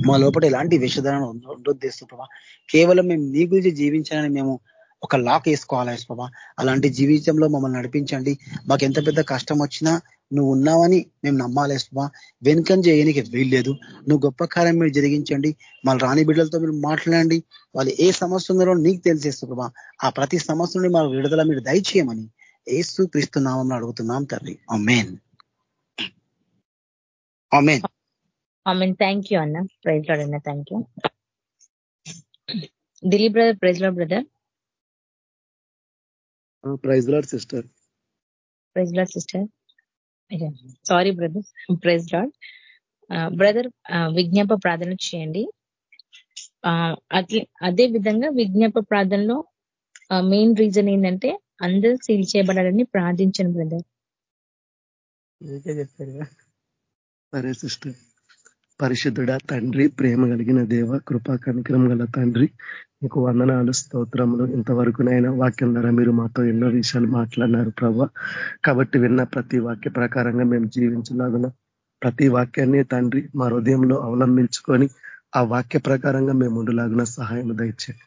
మా లోపల ఎలాంటి విషధారణ ఉండొద్దేస్తు ప్రభా కేవలం మేము నీ గురించి జీవించాలని మేము ఒక లాక్ వేసుకోవాలి ప్రభా. అలాంటి జీవితంలో మమ్మల్ని నడిపించండి. మాకు ఎంత పెద్ద కష్టం వచ్చినా నువ్వు ఉన్నావని మేము నమ్మాలి ప్రభా. వెనుకం చేయనికి వీల్లేదు. నువ్వు గొప్ప కార్యం మీరు జరిగించండి. మళ్ళీ రాణి బిడ్డలతో మీరు మాట్లాడండి. వాళ్ళు ఏ సమస్య ఉందో నీకు తెలిసేస్తు ప్రభా. ఆ ప్రతి సమస్య నుండి మా విడుదల మీరు దయచేయమని ఏసు క్రీస్తు నామం అడుగుతున్నాం తండ్రి. అమ్మేన్ అమేన్ థ్యాంక్ యూ అన్న. ప్రైజ్ లాడ్ అన్న. Thank you Dileep brother praise Lord brother. Praise Lord sister. Praise Lord sister sorry brother praise Lord brother విజ్ఞాప ప్రార్థన చేయండి. అదే విధంగా విజ్ఞాప ప్రార్థనలో మెయిన్ రీజన్ ఏంటంటే అందరూ సీల్ చేయబడాలని ప్రార్థించను బ్రదర్. సరే సిస్టర్. పరిశుద్ధుడ తండ్రి ప్రేమ కలిగిన దేవ కృపా కనికరం గల తండ్రి మీకు వందనాలు స్తోత్రములు. ఇంతవరకునైనా వాక్యం ద్వారా మీరు మాతో ఎన్నో విషయాలు మాట్లాడినారు ప్రభా. కాబట్టి విన్న ప్రతి వాక్య ప్రకారంగా మేము జీవించలాగున ప్రతి వాక్యాన్ని తండ్రి మా హృదయంలో అవలంబించుకొని ఆ వాక్య ప్రకారంగా మేము ఉండలాగున సహాయం దయచేయండి.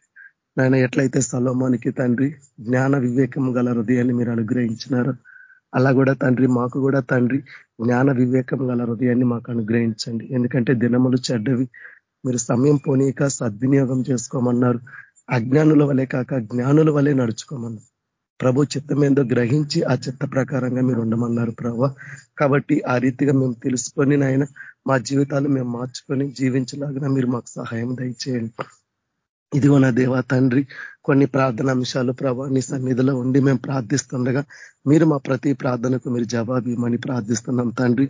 నాయన ఎట్లయితే సలోమానికి తండ్రి జ్ఞాన వివేకము గల హృదయాన్ని మీరు అనుగ్రహించినారు అలా కూడా తండ్రి మాకు కూడా తండ్రి జ్ఞాన వివేకం గల హృదయాన్ని మాకు అనుగ్రహించండి. ఎందుకంటే దినములు చెడ్డవి మీరు సమయం పోనీక సద్వినియోగం చేసుకోమన్నారు. అజ్ఞానుల వలె కాక జ్ఞానుల వలె నడుచుకోమన్నారు. ప్రభు చిత్తమేందో గ్రహించి ఆ చిత్త ప్రకారంగా మీరు ఉండమన్నారు ప్రభు. కాబట్టి ఆ రీతిగా మేము తెలుసుకొని నాయన మా జీవితాలు మేము మార్చుకొని జీవించలాగిన మీరు మాకు సహాయం దయచేయండి. ఇదిగో నా దేవా తండ్రి కొన్ని ప్రార్థన అంశాలు ప్రభా నీ సన్నిధిలో ఉండి మేము ప్రార్థిస్తుండగా మీరు మా ప్రతి ప్రార్థనకు మీరు జవాబు ఇవ్వమని ప్రార్థిస్తున్నాం తండ్రి.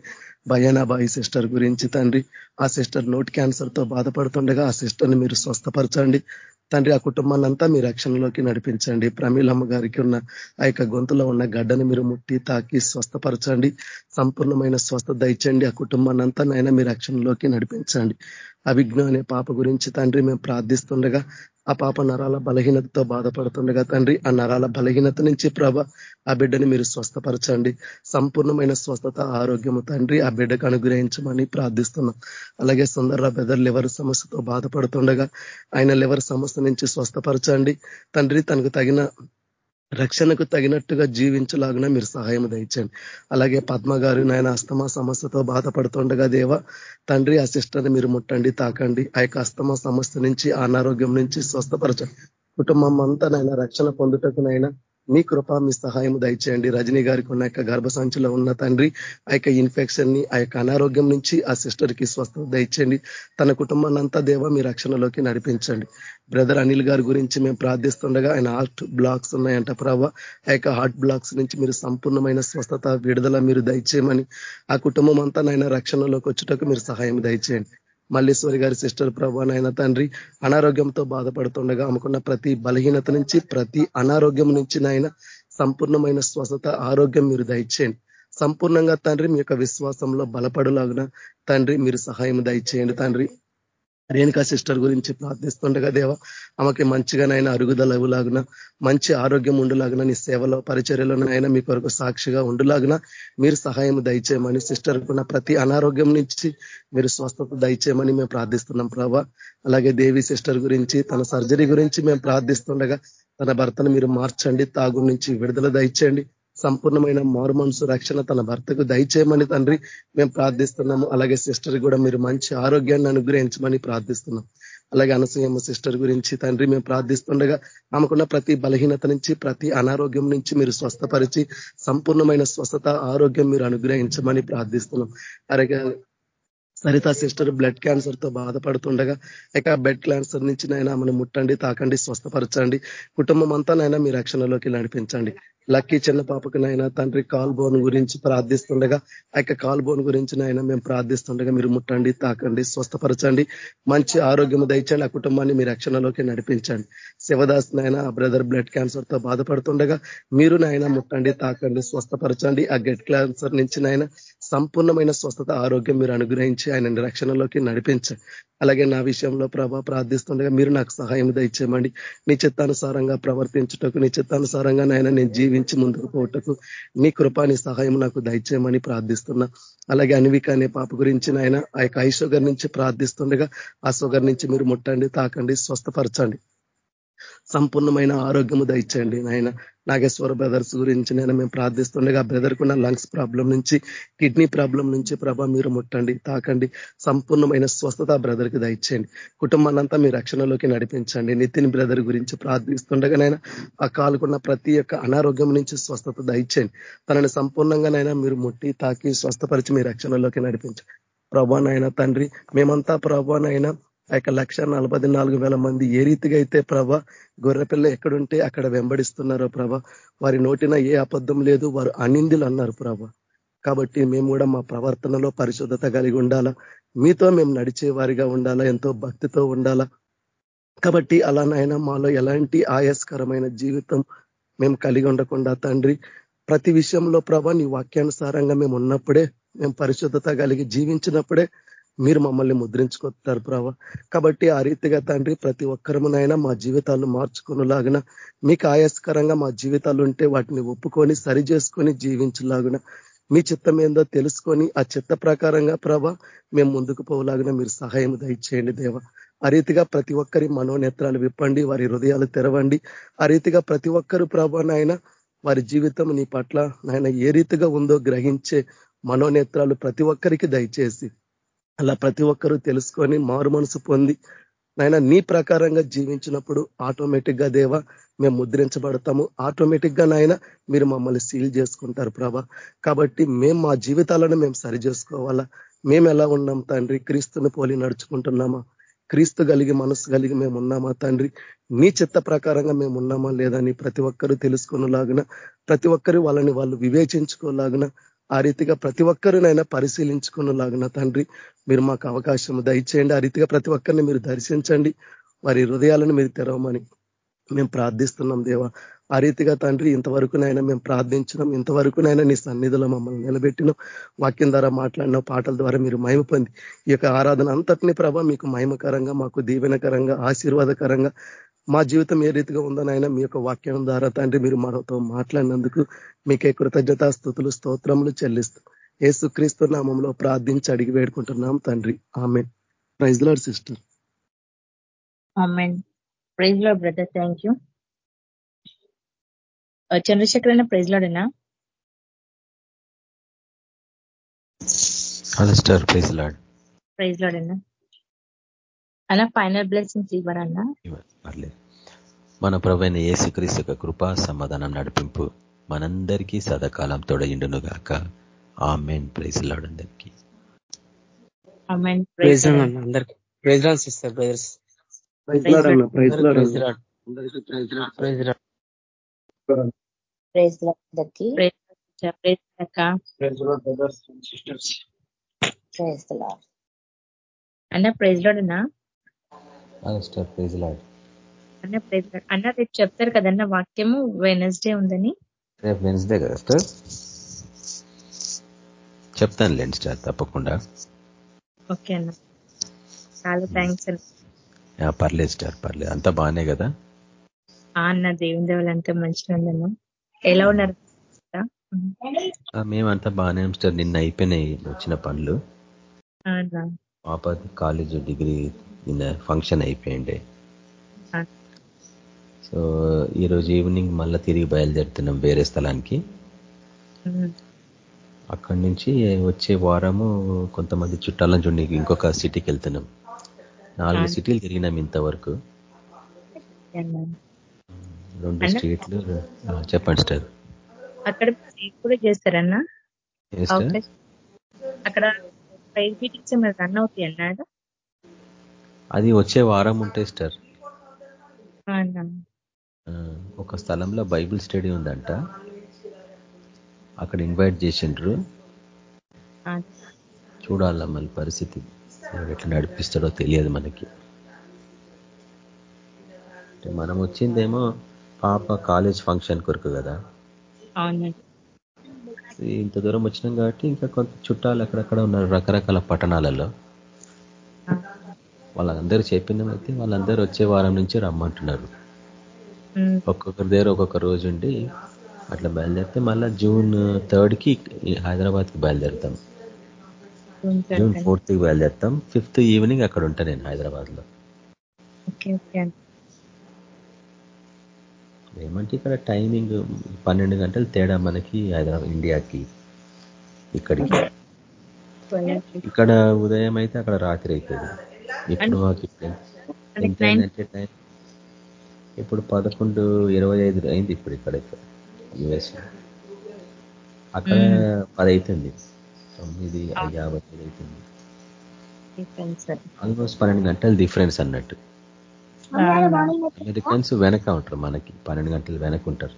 భయానాబాయి సిస్టర్ గురించి తండ్రి ఆ సిస్టర్ నోట్ క్యాన్సర్తో బాధపడుతుండగా ఆ సిస్టర్ని మీరు స్వస్థపరచండి. తండ్రి ఆ కుటుంబాన్ని అంతా మీ రక్షణలోకి నడిపించండి. ప్రమీలమ్మ గారికి ఉన్న ఆ యొక్క గొంతులో ఉన్న గడ్డను మీరు ముట్టి తాకి స్వస్థపరచండి. సంపూర్ణమైన స్వస్థత దయచండి. ఆ కుటుంబాన్ని అంతా నైనా మీ రక్షణలోకి నడిపించండి. అవిజ్ఞ అనే పాప గురించి తండ్రి మేము ప్రార్థిస్తుండగా ఆ పాప నరాల బలహీనతతో బాధపడుతుండగా తండ్రి ఆ నరాల బలహీనత నుంచి ప్రభ ఆ బిడ్డని మీరు స్వస్థపరచండి. సంపూర్ణమైన స్వస్థత ఆరోగ్యము తండ్రి ఆ బిడ్డకు అనుగ్రహించమని ప్రార్థిస్తున్నాం. అలాగే సుందర్రా బెదర్ లివర్ సమస్యతో బాధపడుతుండగా ఆయన లివర్ సమస్య నుంచి స్వస్థపరచండి. తండ్రి తనకు తగిన రక్షణకు తగినట్టుగా జీవించలాగిన మీరు సహాయం దయచండి అలాగే పద్మ గారు నాయన అస్తమా సమస్యతో బాధపడుతుండగా దేవ తండ్రి ఆ సిస్టర్ని మీరు ముట్టండి తాకండి. ఆ యొక్క అస్తమా సమస్య నుంచి అనారోగ్యం నుంచి స్వస్థపరచండి. కుటుంబం అంతా నైనా రక్షణ పొందుటకునైనా మీ కృప మీ సహాయం దయచేయండి. రజనీ గారికి ఉన్న యొక్క గర్భసంచిలో ఉన్న తండ్రి ఆ యొక్క ఇన్ఫెక్షన్ని ఆ యొక్క అనారోగ్యం నుంచి ఆ సిస్టర్కి స్వస్థత దయచేయండి. తన కుటుంబాన్ని అంతా దేవ మీ రక్షణలోకి నడిపించండి. బ్రదర్ అనిల్ గారి గురించి మేము ప్రార్థిస్తుండగా ఆయన హార్ట్ బ్లాక్స్ ఉన్నాయంట ప్రభావ ఆ యొక్క హార్ట్ బ్లాక్స్ నుంచి మీరు సంపూర్ణమైన స్వస్థత విడుదల మీరు దయచేయమని ఆ కుటుంబం అంతా నాయన రక్షణలోకి వచ్చుటకు మీరు సహాయం దయచేయండి. మల్లేశ్వరి గారి సిస్టర్ నాయన తండ్రి అనారోగ్యంతో బాధపడుతుండగా అమ్ముకున్న ప్రతి బలహీనత నుంచి ప్రతి అనారోగ్యం నుంచి నాయన సంపూర్ణమైన స్వస్థత ఆరోగ్యం మీరు దయచేయండి. సంపూర్ణంగా తండ్రి మీ యొక్క విశ్వాసంలో బలపడులాగిన తండ్రి మీరు సహాయం దయచేయండి తండ్రి. రేణుకా సిస్టర్ గురించి ప్రార్థిస్తుండగా దేవ ఆమెకి మంచిగానైనా అరుగుదల ఇవ్వలాగిన మంచి ఆరోగ్యం ఉండులాగిన నీ సేవలో పరిచర్యలోనైనా మీ కొరకు సాక్షిగా ఉండులాగిన మీరు సహాయం దయచేయమని సిస్టర్కున్న ప్రతి అనారోగ్యం నుంచి మీరు స్వస్థత దయచేయమని మేము ప్రార్థిస్తున్నాం ప్రభా. అలాగే దేవి సిస్టర్ గురించి తన సర్జరీ గురించి మేము ప్రార్థిస్తుండగా తన భర్తను మీరు మార్చండి తాగు నుంచి విడుదల దయచేయండి. సంపూర్ణమైన మారు మనసు రక్షణ తన భర్తకు దయచేయమని తండ్రి మేము ప్రార్థిస్తున్నాము. అలాగే సిస్టర్ కూడా మీరు మంచి ఆరోగ్యాన్ని అనుగ్రహించమని ప్రార్థిస్తున్నాం. అలాగే అనసూయమ్మ సిస్టర్ గురించి తండ్రి మేము ప్రార్థిస్తుండగా ఆమెకున్న ప్రతి బలహీనత నుంచి ప్రతి అనారోగ్యం నుంచి మీరు స్వస్థపరిచి సంపూర్ణమైన స్వస్థత ఆరోగ్యం మీరు అనుగ్రహించమని ప్రార్థిస్తున్నాం. అలాగే సరిత సిస్టర్ బ్లడ్ క్యాన్సర్తో బాధపడుతుండగా ఇక బెడ్ క్యాన్సర్ నుంచి నైనా మనం ముట్టండి తాకండి స్వస్థపరచండి. కుటుంబం అంతా నైనా మీ రక్షణలోకి నడిపించండి. లక్కీ చిన్న పాపకునైనా తండ్రి కాల్ బోన్ గురించి ప్రార్థిస్తుండగా ఆ యొక్క కాల్ బోన్ గురించి నాయన మేము ప్రార్థిస్తుండగా మీరు ముట్టండి తాకండి స్వస్థపరచండి మంచి ఆరోగ్యం దయచండి ఆ కుటుంబాన్ని మీ రక్షణలోకి నడిపించండి. శివదాస్ నాయన ఆ బ్రదర్ బ్లడ్ క్యాన్సర్తో బాధపడుతుండగా మీరు నాయన ముట్టండి తాకండి స్వస్థపరచండి. ఆ గెట్ క్యాన్సర్ నుంచి నాయన సంపూర్ణమైన స్వస్థత ఆరోగ్యం మీరు అనుగ్రహించి ఆయన రక్షణలోకి నడిపించండి. అలాగే నా విషయంలో ప్రభా ప్రార్థిస్తుండగా మీరు నాకు సహాయం దయచేయమండి. నీ చిత్తానుసారంగా ప్రవర్తించుటకు నీ చిత్తానుసారంగా నాయన నేను జీవించి ముందుకు పోవటకు నీ కృపాని సహాయం నాకు దయచేయమని ప్రార్థిస్తున్నా. అలాగే అన్విక అనే పాప గురించి నాయన ఆ యొక్క ఐషోగర్ నుంచి ప్రార్థిస్తుండగా ఆ షుగర్ నుంచి మీరు ముట్టండి తాకండి స్వస్థపరచండి. సంపూర్ణమైన ఆరోగ్యము దయచేయండి నాయన. నాగేశ్వర బ్రదర్స్ గురించి నేను మేము ప్రార్థిస్తుండగా బ్రదర్ కున్న లంగ్స్ ప్రాబ్లం నుంచి కిడ్నీ ప్రాబ్లం నుంచి ప్రభా మీరు ముట్టండి తాకండి. సంపూర్ణమైన స్వస్థత బ్రదర్కి దయచేయండి. కుటుంబాన్నంతా మీ రక్షణలోకి నడిపించండి. నితిన్ బ్రదర్ గురించి ప్రార్థిస్తుండగానైనా ఆ కాలుకున్న ప్రతి ఒక్క అనారోగ్యం నుంచి స్వస్థత దయచేయండి. తనని సంపూర్ణంగానైనా మీరు ముట్టి తాకి స్వస్థపరిచి మీ రక్షణలోకి నడిపించండి. ప్రభానైనా తండ్రి మేమంతా ప్రభానైనా ఆ యొక్క లక్ష నలభై నాలుగు వేల మంది ఏ రీతిగా అయితే ప్రభ గొర్రెపిల్ల ఎక్కడుంటే అక్కడ వెంబడిస్తున్నారో ప్రభ వారి నోటిన ఏ అబద్ధం లేదు వారు అనిందులు అన్నారు ప్రభ. కాబట్టి మేము కూడా మా ప్రవర్తనలో పరిశుద్ధత కలిగి ఉండాలా మీతో మేము నడిచే వారిగా ఉండాలా ఎంతో భక్తితో ఉండాలా. కాబట్టి అలానైనా మాలో ఎలాంటి ఆయాస్కరమైన జీవితం మేము కలిగి ఉండకుండా తండ్రి ప్రతి విషయంలో ప్రభ నీ వాక్యానుసారంగా మేము ఉన్నప్పుడే మేము పరిశుద్ధత కలిగి జీవించినప్పుడే మీరు మమ్మల్ని ముద్రించుకొస్తారు ప్రభ. కాబట్టి ఆ రీతిగా తండ్రి ప్రతి ఒక్కరమునైనా మా జీవితాలు మార్చుకునేలాగిన మీకు ఆయాస్కరంగా మా జీవితాలు ఉంటే వాటిని ఒప్పుకొని సరి చేసుకొని జీవించలాగున మీ చిత్తం ఏందో తెలుసుకొని ఆ చిత్త ప్రకారంగా ప్రభ మేము ముందుకు పోలాగిన మీరు సహాయం దయచేయండి దేవ. ఆ రీతిగా ప్రతి ఒక్కరి మనోనేత్రాలు విప్పండి వారి హృదయాలు తెరవండి. ఆ రీతిగా ప్రతి ఒక్కరు ప్రభ నాయన వారి జీవితం నీ పట్ల నాయన ఏ రీతిగా ఉందో గ్రహించే మనోనేత్రాలు ప్రతి ఒక్కరికి దయచేసి అలా ప్రతి ఒక్కరూ తెలుసుకొని మారు మనసు పొంది నాయన నీ ప్రకారంగా జీవించినప్పుడు ఆటోమేటిక్గా దేవా మేము ముద్రించబడతాము. ఆటోమేటిక్గా నాయన మీరు మమ్మల్ని సీల్ చేసుకుంటారు ప్రభా. కాబట్టి మేము మా జీవితాలను మేము సరి చేసుకోవాలా? మేము ఎలా ఉన్నాం తండ్రి? క్రీస్తుని పోలి నడుచుకుంటున్నామా? క్రీస్తు కలిగి మనసు కలిగి మేము ఉన్నామా తండ్రి? నీ చిత్త ప్రకారంగా మేము ఉన్నామా లేదా అని ప్రతి ఒక్కరూ తెలుసుకునేలాగిన ప్రతి ఒక్కరు వాళ్ళని వాళ్ళు వివేచించుకోలాగిన ఆ రీతిగా ప్రతి ఒక్కరినైనా పరిశీలించుకునేలాగిన తండ్రి మీరు మాకు అవకాశం దయచేయండి. ఆ రీతిగా ప్రతి ఒక్కరిని మీరు దర్శించండి. వారి హృదయాలను మీరు తెరవమని మేము ప్రార్థిస్తున్నాం దేవా. ఆ రీతిగా తండ్రి ఇంతవరకునైనా మేము ప్రార్థించినాం. ఇంతవరకునైనా నీ సన్నిధిలో మమ్మల్ని నిలబెట్టినాం. వాక్యం ద్వారా మాట్లాడిన పాటల ద్వారా మీరు మహిమ పొంది ఈ యొక్క ఆరాధన అంతటిని ప్రభ మీకు మహిమకరంగా మాకు దీవెనకరంగా ఆశీర్వాదకరంగా మా జీవితం ఏ రీతిగా ఉందనైనా మీ యొక్క వాక్యం ద్వారా తండ్రి మీరు మనతో మాట్లాడినందుకు మీకే కృతజ్ఞతా స్థుతులు స్తోత్రములు చెల్లిస్తూ ఏసుక్రీస్తు నామంలో ప్రార్థించి అడిగి వేడుకుంటున్నాం తండ్రి. ఆమె ప్రైజ్ లాడ్ సిస్టర్. ప్రైజ్లో బ్రదర్ థ్యాంక్ యూ. చంద్రశేఖర్ అన్న? ప్రైజ్ లోడేనా ప్రైజ్ లాడ్ ప్రైజ్ లోడేనా అలా ఫైనల్ బ్లెస్సింగ్స్ ఇవ్వరన్నా పర్లేదు మన ప్రవైన ఏసుక్రీస్తు యొక్క కృపా సమాధానం నడిపింపు మనందరికీ సదాకాలం తొడయిండును గాక ఆ మెయిన్ ప్రైజ్ లాడ్ అందరికీ ప్రైజ్ అందరికి ప్రైజ్ రాన్ సిస్టర్ బ్రదర్స్ ప్రైజ్ లాడ్ అన్న praise Lord praise Lord praise Lord praise అందరికి ప్రైజ్ అక్క ప్రైజ్ అన్న ప్రైజ్ లోడేనా ప్రైజ్ అన్న ప్రైజ్ అన్న రేపు చెప్తారు కదన్న వాక్యము వెనస్డే ఉందని. రేపు వెన్స్డే కదా సార్? చెప్తాను లేండి స్టార్ తప్పకుండా. ఓకే అన్న. చాలా థ్యాంక్స్ అన్న. పర్లేదు స్టార్ పర్లేదు. అంతా బాగానే కదా? అన్న దేవుని దేవులు అంతా మంచిగా ఉందన్న ఎలా ఉన్నారు? మేమంతా బాగానే స్టార్ నిన్న అయిపోయినాయి వచ్చిన పనులు. ఆపది కాలేజ్ డిగ్రీ నిన్న ఫంక్షన్ అయిపోయిండే. సో ఈరోజు ఈవినింగ్ మళ్ళీ తిరిగి బయలుదేరుతున్నాం వేరే స్థలానికి. అక్కడి నుంచి వచ్చే వారము కొంతమంది చుట్టాలను చూడండి ఇంకొక సిటీకి వెళ్తున్నాం. నాలుగు సిటీలు తిరిగినాం ఇంతవరకు. రెండు స్ట్రీట్లు చెప్పండి స్టార్ అక్కడ కూడా చేస్తారన్నా? అక్కడ ప్రైజ్ మీటింగ్స్ రన్ అవుతాయి అన్నాడు? అది వచ్చే వారం ఉంటాయి స్టార్ ఒక స్థలంలో బైబిల్ స్టడీ ఉందంట. అక్కడ ఇన్వైట్ చేసిండ్రు. చూడాల మళ్ళీ పరిస్థితి. ఎట్లా నడిపిస్తాడో తెలియదు మనకి. మనం వచ్చిందేమో పాప కాలేజ్ ఫంక్షన్ కొరకు కదా. ఇంత దూరం వచ్చినాం కాబట్టి ఇంకా కొంత చుట్టాలు అక్కడక్కడ ఉన్నారు రకరకాల పట్టణాలలో. వాళ్ళందరూ చెప్పినమైతే వాళ్ళందరూ వచ్చే వారం నుంచి రమ్మంటున్నారు. ఒక్కొక్కరి దగ్గర ఒక్కొక్క రోజు ఉండి అట్లా బయలుదేరితే మళ్ళా జూన్ థర్డ్కి హైదరాబాద్కి బయలుదేరుతాం. జూన్ ఫోర్త్కి బయలుదేరుతాం. ఫిఫ్త్ ఈవినింగ్ అక్కడ ఉంటా నేను హైదరాబాద్లో ఏమంటే ఇక్కడ టైమింగ్ పన్నెండు గంటలు తేడా మనకి హైదరాబాద్ ఇండియాకి ఇక్కడికి. ఇక్కడ ఉదయం అయితే అక్కడ రాత్రి అవుతుంది ఇప్పుడు మాకు ఎంత అయిందంటే టైం ఇప్పుడు పదకొండు ఇరవై ఐదు అయింది ఇప్పుడు ఇక్కడ యుఎస్. అక్కడ పది అవుతుంది తొమ్మిది యాభై ఐదు అవుతుంది ఆల్మోస్ట్ పన్నెండు గంటలు డిఫరెన్స్ అన్నట్టు. అమెరికన్స్ వెనక ఉంటారు మనకి. పన్నెండు గంటలు వెనక ఉంటారు.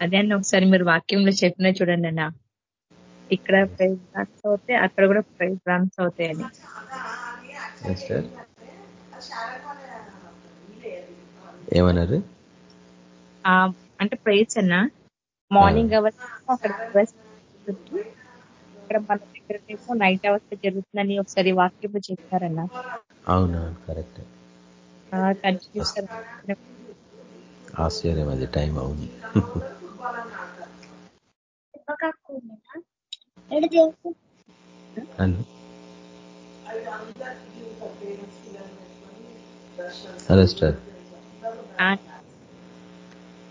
అదే అన్న ఒకసారి మీరు వాక్యంలో చెప్పిన చూడండి అన్న. ఇక్కడ ప్రైజ్ రాన్స్ అవుతాయి అక్కడ కూడా ప్రైజ్ రాన్స్ అవుతాయని ఏమన్నారు? ఆ, అంటే ప్రేయర్స్ అన్న. మార్నింగ్ అవర్స్ అక్కడ. ఇక్కడ మన దగ్గర నైట్ అవర్స్ జరుగుతుందని ఒకసారి వాక్యం చెప్పారన్న. అవునా? కరెక్ట్. ఆశ్చర్యం అది టైం అవును. హలో హలో స్టార్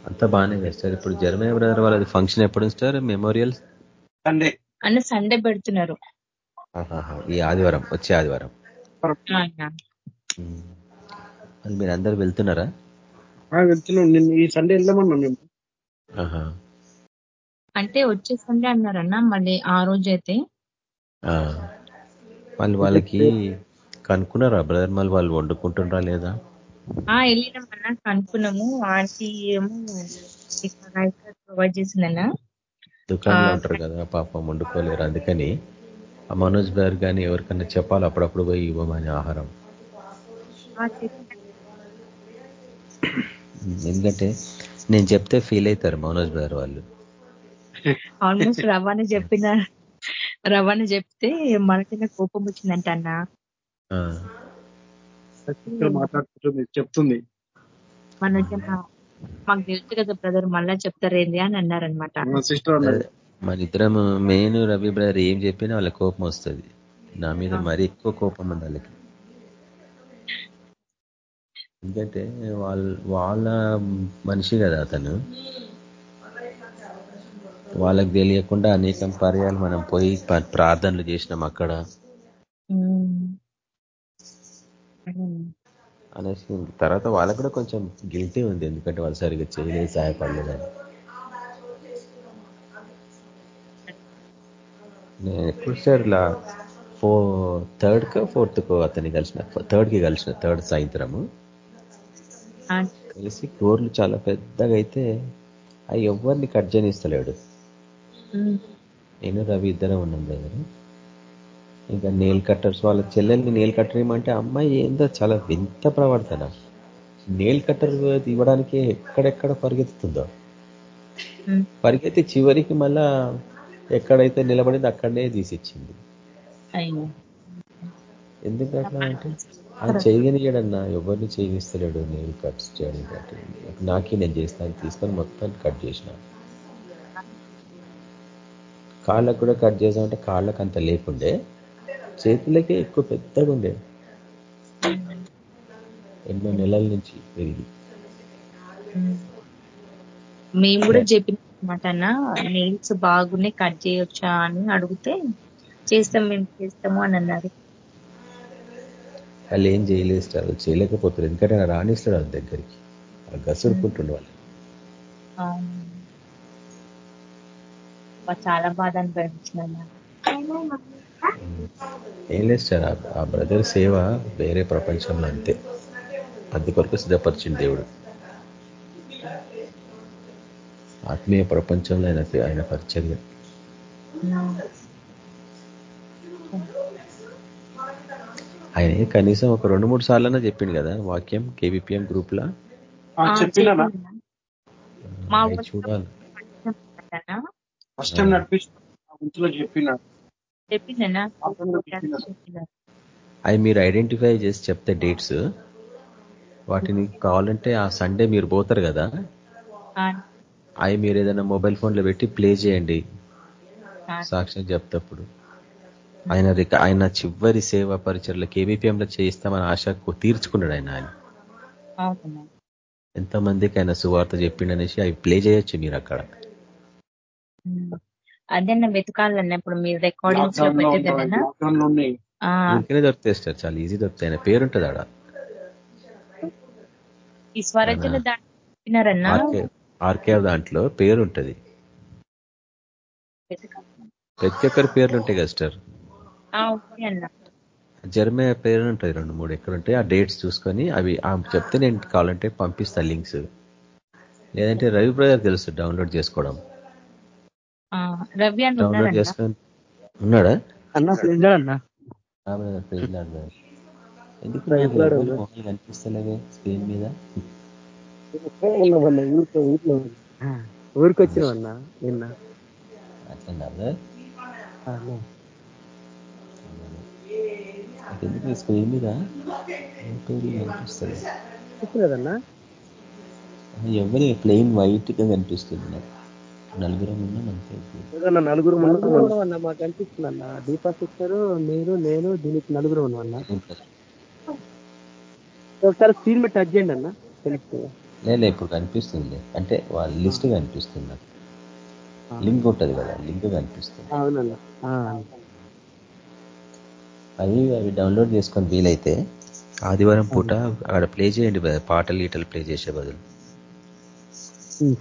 అంతా బాగానే వేస్తారు ఇప్పుడు జర్మనీ బ్రదర్ వాళ్ళది ఫంక్షన్ ఎప్పుడు స్టార్ మెమోరియల్ సండే అన్న సండే పెడుతున్నారు. ఈ ఆదివారం వచ్చే ఆదివారం. మరి అందరు వెళ్తున్నారా? వెళ్తున్నాం. నిన్న ఈ సండే వెళ్దామన్నాం మేము. ఆహా. అంటే వచ్చే సండే అన్నారన్న మళ్ళీ ఆ రోజు అయితే ఆ. వాళ్ళు వాళ్ళకి కనుక్కున్నారా బ్రదర్? మళ్ళీ వాళ్ళు వండుకుంటుండ్రా లేదా? ఆ వెళ్ళినాం అన్న కనుక్కున్నాము. ఆంటీ ఏమో ప్రొవైడ్ చేసిందన్న. దుకాణంలో ఉంటారు కదా పాపం వండుకోలేరు. అందుకని ఆ మనోజ్ బ్రదర్ కానీ ఎవరికన్నా చెప్పాలి అప్పుడప్పుడు పోయి ఇవ్వమని ఆహారం. ఎందుకంటే నేను చెప్తే ఫీల్ అవుతారు మనోజ్ బ్రదర్ వాళ్ళు. ఆల్మోస్ట్ రవాణా చెప్పిన రవాణా చెప్తే మనకైనా కోపం వచ్చిందంట అన్న. మాట్లాడుతుంటుంది చెప్తుంది. మన వచ్చి మా- మాకు తెలుసు కదా బ్రదర్ మళ్ళా చెప్తారేంది అని అన్నారనమాట మా సిస్టర్ అన్నది. మన ఇద్దరం మెయిన్ రవి బ్రదర్ ఏం చెప్పినా వాళ్ళ కోపం వస్తుంది. నా మీద మరీ ఎక్కువ కోపం ఉంది వాళ్ళకి. ఎందుకంటే వాళ్ళ వాళ్ళ మనిషి కదా అతను. వాళ్ళకి తెలియకుండా అనేకం పర్యాలు మనం పోయి ప్రార్థనలు చేసినాం అక్కడ. అనేసి తర్వాత వాళ్ళకు కూడా కొంచెం గిల్టీ ఉంది ఎందుకంటే వాళ్ళు సరిగ్గా చేయలేదు సహాయపడలేదని. నేను ఎప్పుడు సార్ ఇలా ఫో థర్డ్ కో ఫోర్త్ కో అతన్ని కలిసిన థర్డ్కి కలిసిన థర్డ్ సాయంత్రము. కలిసి గోర్లు చాలా పెద్దగా అయితే అవి ఎవరిని కట్ చేయనిస్తలేడు. నేను రవి ఇద్దరం ఉన్నాం బ్రదర్. ఇంకా నేల్ కట్టర్స్ వాళ్ళ చెల్లెల్ని నేల్ కట్టర్ ఏమంటే అమ్మాయి ఏందో చాలా వింత ప్రవర్తన. నేల్ కట్టర్ ఇవ్వడానికి ఎక్కడెక్కడ పరిగెత్తుతుందో. పరిగెత్తి చివరికి మళ్ళా ఎక్కడైతే నిలబడింది అక్కడనే తీసిచ్చింది. ఎందుకు అట్లా అంటే ఆ చేయనియడన్నా ఎవరిని చేయనిస్తలేడు నేను కట్స్ చేయడానికి. నాకే నేను చేస్తాను తీసుకొని మొత్తం కట్ చేసిన. కాళ్ళకు కూడా కట్ చేసామంటే కాళ్ళకు అంత లేకుండే. చేతులకే ఎక్కువ పెద్దగా ఉండే ఎన్నో నెలల నుంచి పెరిగి. మేము కూడా చెప్పిన అనమాట అన్న నెయిల్స్ బాగున్నాయి కట్ చేయొచ్చా అని అడిగితే చేస్తాం మేము చేస్తాము అని అన్నారు. వాళ్ళు ఏం వాళ్ళు చేయలేకపోతారు. ఎందుకంటే ఆయన రాణిస్తాడు వాళ్ళ దగ్గరికి. వాళ్ళు గసురుకుంటుండే వాళ్ళు చాలా బాధ అనిపించింది ఏం లేదు సార్ ఆ- బ్రదర్ సేవ వేరే ప్రపంచంలో అంతే. అందుకొరకు సిద్ధపరిచింది దేవుడు. ఆత్మీయ ప్రపంచంలో ఆయన ఆయన పరిచర్య. ఆయన కనీసం ఒక రెండు మూడు సార్లన్నా చెప్పిండు కదా వాక్యం కేవీపీఎం గ్రూప్ లా చూడాలి. ఫస్ట్ టైం చెప్పిందన్నా అవి మీరు ఐడెంటిఫై చేసి చెప్తే డేట్స్. వాటిని కావాలంటే ఆ సండే మీరు పోతారు కదా. అవి మీరు ఏదైనా మొబైల్ ఫోన్లో పెట్టి ప్లే చేయండి. సాక్ష్యం చెప్తప్పుడు. ఆయన రిక- ఆయన చివరి సేవ పరిచయలో కేబీపీఎంలో చేయిస్తామని ఆశ తీర్చుకున్నాడు ఆయన ఆయన. ఎంతమందికి ఆయన సువార్త చెప్పిండనేసి అవి ప్లే చేయొచ్చు మీరు అక్కడ. ఉమ్. అదే అన్న వెతకాలన్న ఇప్పుడు మీరు రికార్డింగ్స్లో లాక్డౌన్లో పెట్టేదేనా? లాక్డౌన్లో ఉన్నాయి. ఊరికనే దొరుకుతాయి సార్ చాలా ఈజీ దొరుకుతాయి పేరుంటుంది ఆడ. ఈ స్వరాజ్యంలో దాంట్లో ఆర్కే ఆర్కే దాంట్లో పేరుంటది. ప్రతి ఒక్కరి పేర్లు ఉంటాయి కదా సార్ ఆ, ఓకే అన్న. జర్మే పేరు ఉంటుంది రెండు మూడు ఎక్కడ ఉంటాయి ఆ డేట్స్ చూసుకొని అవి ఆ చెప్తే నేను కావాలంటే పంపిస్తాను లింక్స్. లేదంటే రవి బ్రదర్ తెలుసు డౌన్లోడ్ చేసుకోవడం. రవి అని డౌన్లోడ్ ఉన్నారన్న చేసుకొని ఉన్నాడా? అన్న అన్న. ఎందుకు కనిపిస్తలేవే స్క్రీన్ మీద? ఊరికి వచ్చినామన్నా నిన్న. అట్లా. ఎందుకు స్క్రీన్ మీద? కనిపిస్తుంది ఎవరి ప్లెయిన్ వైట్గా కనిపిస్తుంది నాకు. నలుగురం ఉన్నాం అంతే. నలుగురు ఉన్నామన్నా మాకు అనిపిస్తుంది అన్న. దీపా సిస్టర్ మీరు నేను దీనికి నలుగురు ఉన్నామన్నా. ఒకసారి స్క్రీన్ మీద టచ్ చేయండి అన్న. తెలుస్తుంది లేదు ఇప్పుడు కనిపిస్తుంది అంటే వాళ్ళ లిస్ట్ కనిపిస్తుంది నాకు. లింక్ ఉంటుంది కదా లింక్ కనిపిస్తుంది. అవునన్నా. ఆ, అవి అవి డౌన్లోడ్ చేసుకొని వీలైతే ఆదివారం పూట అక్కడ ప్లే చేయండి. పాటలు గీటలు ప్లే చేసే బదులు.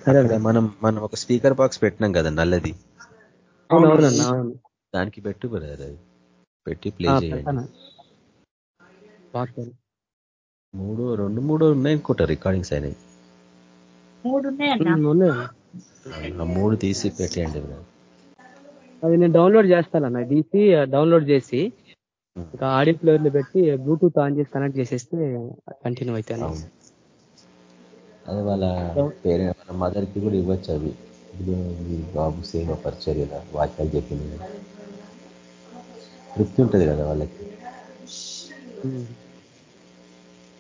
సరే మనం మనం ఒక స్పీకర్ బాక్స్ పెట్టినాం కదా నల్లది. దానికి పెట్టు బ్రదర్ అది. పెట్టి ప్లే చేయండి. మూడు రెండు మూడు ఉన్నాయి అనుకుంటా రికార్డింగ్స్ అయినాయి. మూడు తీసి పెట్టేయండి. అది నేను డౌన్లోడ్ చేస్తానన్న తీసి డౌన్లోడ్ చేసి ఇంకా ఆడియో ప్లేయర్లో పెట్టి బ్లూటూత్ ఆన్ చేసి కనెక్ట్ చేసేస్తే కంటిన్యూ అవుతాను అదే వాళ్ళ పేరె వాళ్ళ మదర్కి కూడా ఇవ్వచ్చు అవి. బాబు సేవ పరిచర్యగా వాక్యాలు చెప్పింది. తృప్తి ఉంటుంది కదా వాళ్ళకి.